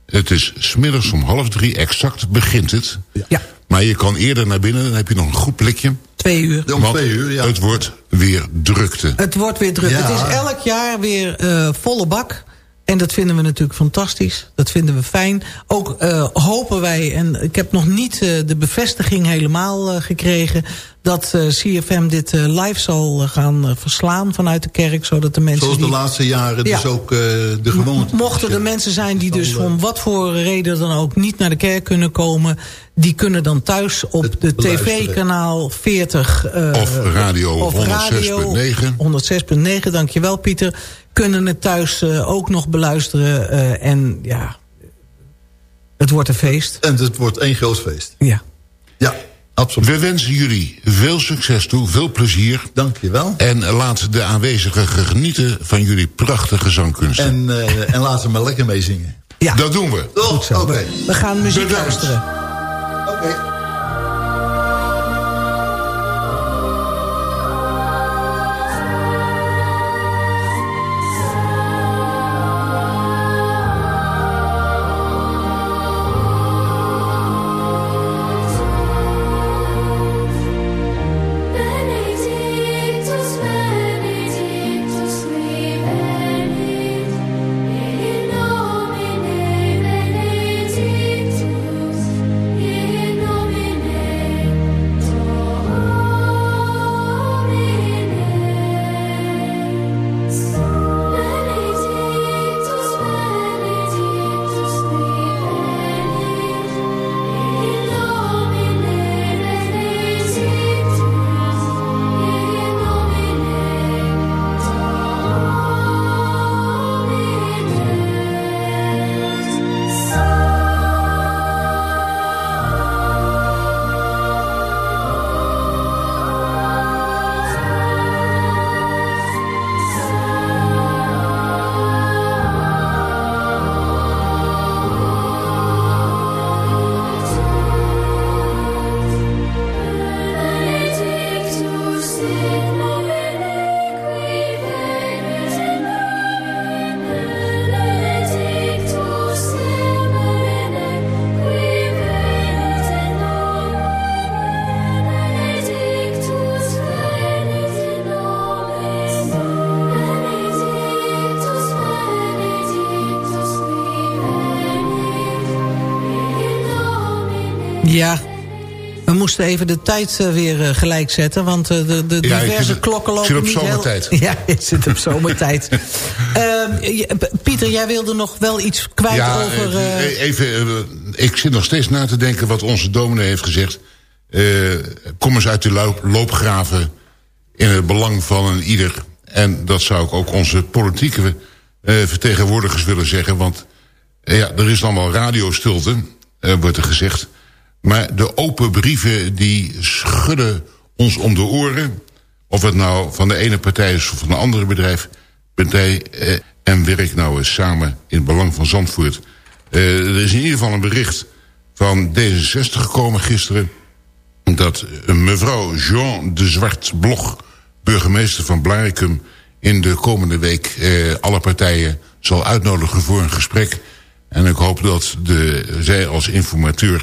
Het is smiddags om half drie exact begint het. ja. Maar je kan eerder naar binnen, dan heb je nog een goed blikje. twee uur. Om Want twee uur, ja. het wordt weer drukte. Het wordt weer druk. Ja. Het is elk jaar weer eh, volle bak. En dat vinden we natuurlijk fantastisch. Dat vinden we fijn. Ook eh, hopen wij, en ik heb nog niet eh, de bevestiging helemaal eh, gekregen... dat eh, CFM dit eh, live zal gaan verslaan vanuit de kerk. Zodat de mensen Zoals de die... laatste jaren dus ook eh, de gewoonte. Mochten er mensen zijn die dus om wat voor reden dan ook niet naar de kerk kunnen komen... die kunnen dan thuis op de tv-kanaal 40... eh, Of radio of radio 106.9. 106.9, dankjewel Pieter. Kunnen het thuis eh, ook nog beluisteren. eh, en ja, het wordt een feest. En het wordt één groot feest. Ja. Ja. Absoluut. We wensen jullie veel succes toe, veel plezier. Dank je wel. En laat de aanwezigen genieten van jullie prachtige zangkunsten. En, uh, en laten we maar lekker mee zingen. Ja. Dat doen we. Goed zo. Oké. Okay. We gaan muziek Bedankt. luisteren. Oké. Okay. Moesten even de tijd uh, weer uh, gelijk zetten... want uh, de, de Ja, diverse zit- klokken lopen [LAUGHS] zit op zomertijd. Heel... Ja, zit op zomertijd. Pieter, jij wilde nog wel iets kwijt ja, over... eh, eh, even, eh, ik zit nog steeds na te denken wat onze dominee heeft gezegd. Eh, kom eens uit de loop, loopgraven in het belang van een ieder. En dat zou ik ook onze politieke eh, vertegenwoordigers willen zeggen. Want eh, ja, er is dan wel radiostilte, eh, wordt er gezegd. Maar de open brieven die schudden ons om de oren. Of het nou van de ene partij is of van een andere bedrijf. Partij eh, en werk nou eens samen in het belang van Zandvoort. Eh, er is in ieder geval een bericht van D66 gekomen gisteren... dat mevrouw Jean de Zwart-Blog, burgemeester van Blaricum... in de komende week eh, alle partijen zal uitnodigen voor een gesprek. En ik hoop dat de, zij als informateur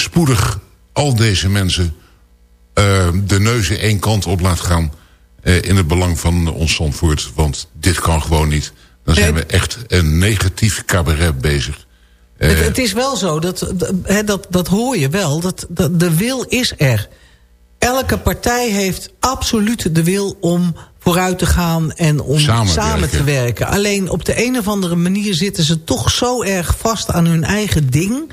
spoedig al deze mensen... eh, de neuzen één kant op laat gaan... eh, in het belang van ons Zandvoort. Want dit kan gewoon niet. Dan zijn we echt een negatief cabaret bezig. Eh, het, het is wel zo, dat, dat, dat, dat hoor je wel, dat, dat de wil is er. Elke partij heeft absoluut de wil om vooruit te gaan en om Samenwerken. samen te werken. Alleen op de een of andere manier zitten ze toch zo erg vast aan hun eigen ding.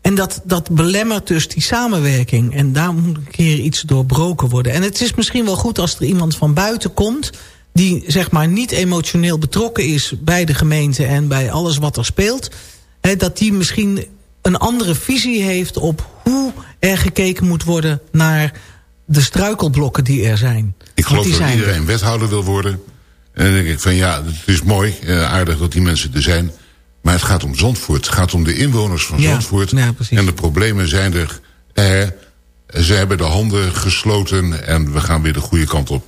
En dat, dat belemmert dus die samenwerking. En daar moet een keer iets doorbroken worden. En het is misschien wel goed als er iemand van buiten komt... die zeg maar niet emotioneel betrokken is bij de gemeente... en bij alles wat er speelt... Hè, dat die misschien een andere visie heeft op hoe er gekeken moet worden... naar de struikelblokken die er zijn. Ik geloof dat zijn er. iedereen wethouder wil worden. En dan denk ik van ja, het is mooi, eh, aardig dat die mensen er zijn. Maar het gaat om Zandvoort. Het gaat om de inwoners van Ja, Zandvoort. ja, en de problemen zijn er. Eh, ze hebben de handen gesloten en we gaan weer de goede kant op.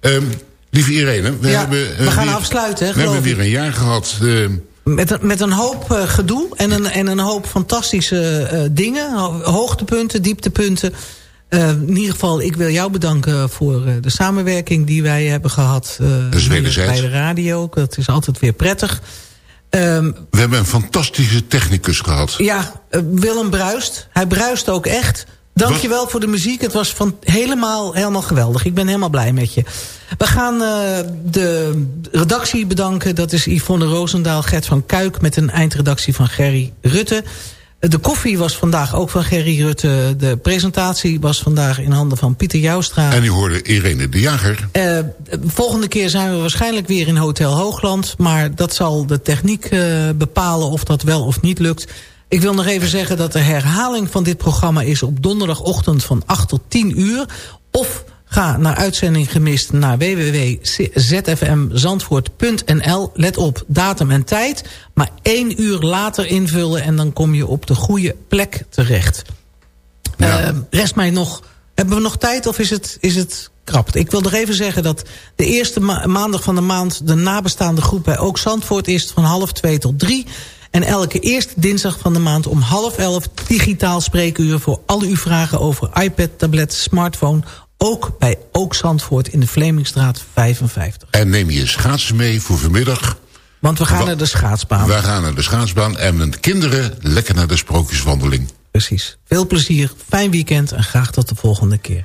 Ehm, lieve Irene, we, Ja, hebben, we eh, gaan weer- afsluiten, hè, We hebben weer een jaar gehad. eh, Met een, met een hoop eh, gedoe en een, en een hoop fantastische eh, dingen. Ho- Hoogtepunten, dieptepunten. In ieder geval, ik wil jou bedanken voor de samenwerking die wij hebben gehad. eh, bij de radio. Dat is altijd weer prettig. Ehm, we hebben een fantastische technicus gehad. ja, eh, Willem bruist. Hij bruist ook echt. Dankjewel voor de muziek. Het was van helemaal, helemaal geweldig. Ik ben helemaal blij met je. We gaan eh, de redactie bedanken. Dat is Yvonne Roosendaal, Gert van Kuik... met een eindredactie van Gerry Rutte. De koffie was vandaag ook van Gerry Rutte. De presentatie was vandaag in handen van Pieter Joustra. En u hoorde Irene de Jager. Eh, volgende keer zijn we waarschijnlijk weer in Hotel Hoogland. Maar dat zal de techniek eh, bepalen of dat wel of niet lukt. Ik wil nog even zeggen dat de herhaling van dit programma is op donderdagochtend van 8 tot 10 uur. Of ga naar uitzending gemist naar www.zfmzandvoort.nl. Let op, datum en tijd. Maar één uur later invullen en dan kom je op de goede plek terecht. Ja. Uh, rest mij nog... Hebben we nog tijd of is het, is het krap? Ik wil nog even zeggen dat de eerste ma maandag van de maand... de nabestaande groep bij Ook Zandvoort is van half twee tot drie... En elke eerste dinsdag van de maand om half elf digitaal spreekuur... voor al uw vragen over iPad, tablet, smartphone... ook bij Ook Zandvoort in de Vlemingstraat 55. En neem je schaatsen mee voor vanmiddag. Want we gaan Wa naar de schaatsbaan. Wij gaan naar de schaatsbaan en met de kinderen lekker naar de sprookjeswandeling. Precies. Veel plezier, fijn weekend en graag tot de volgende keer.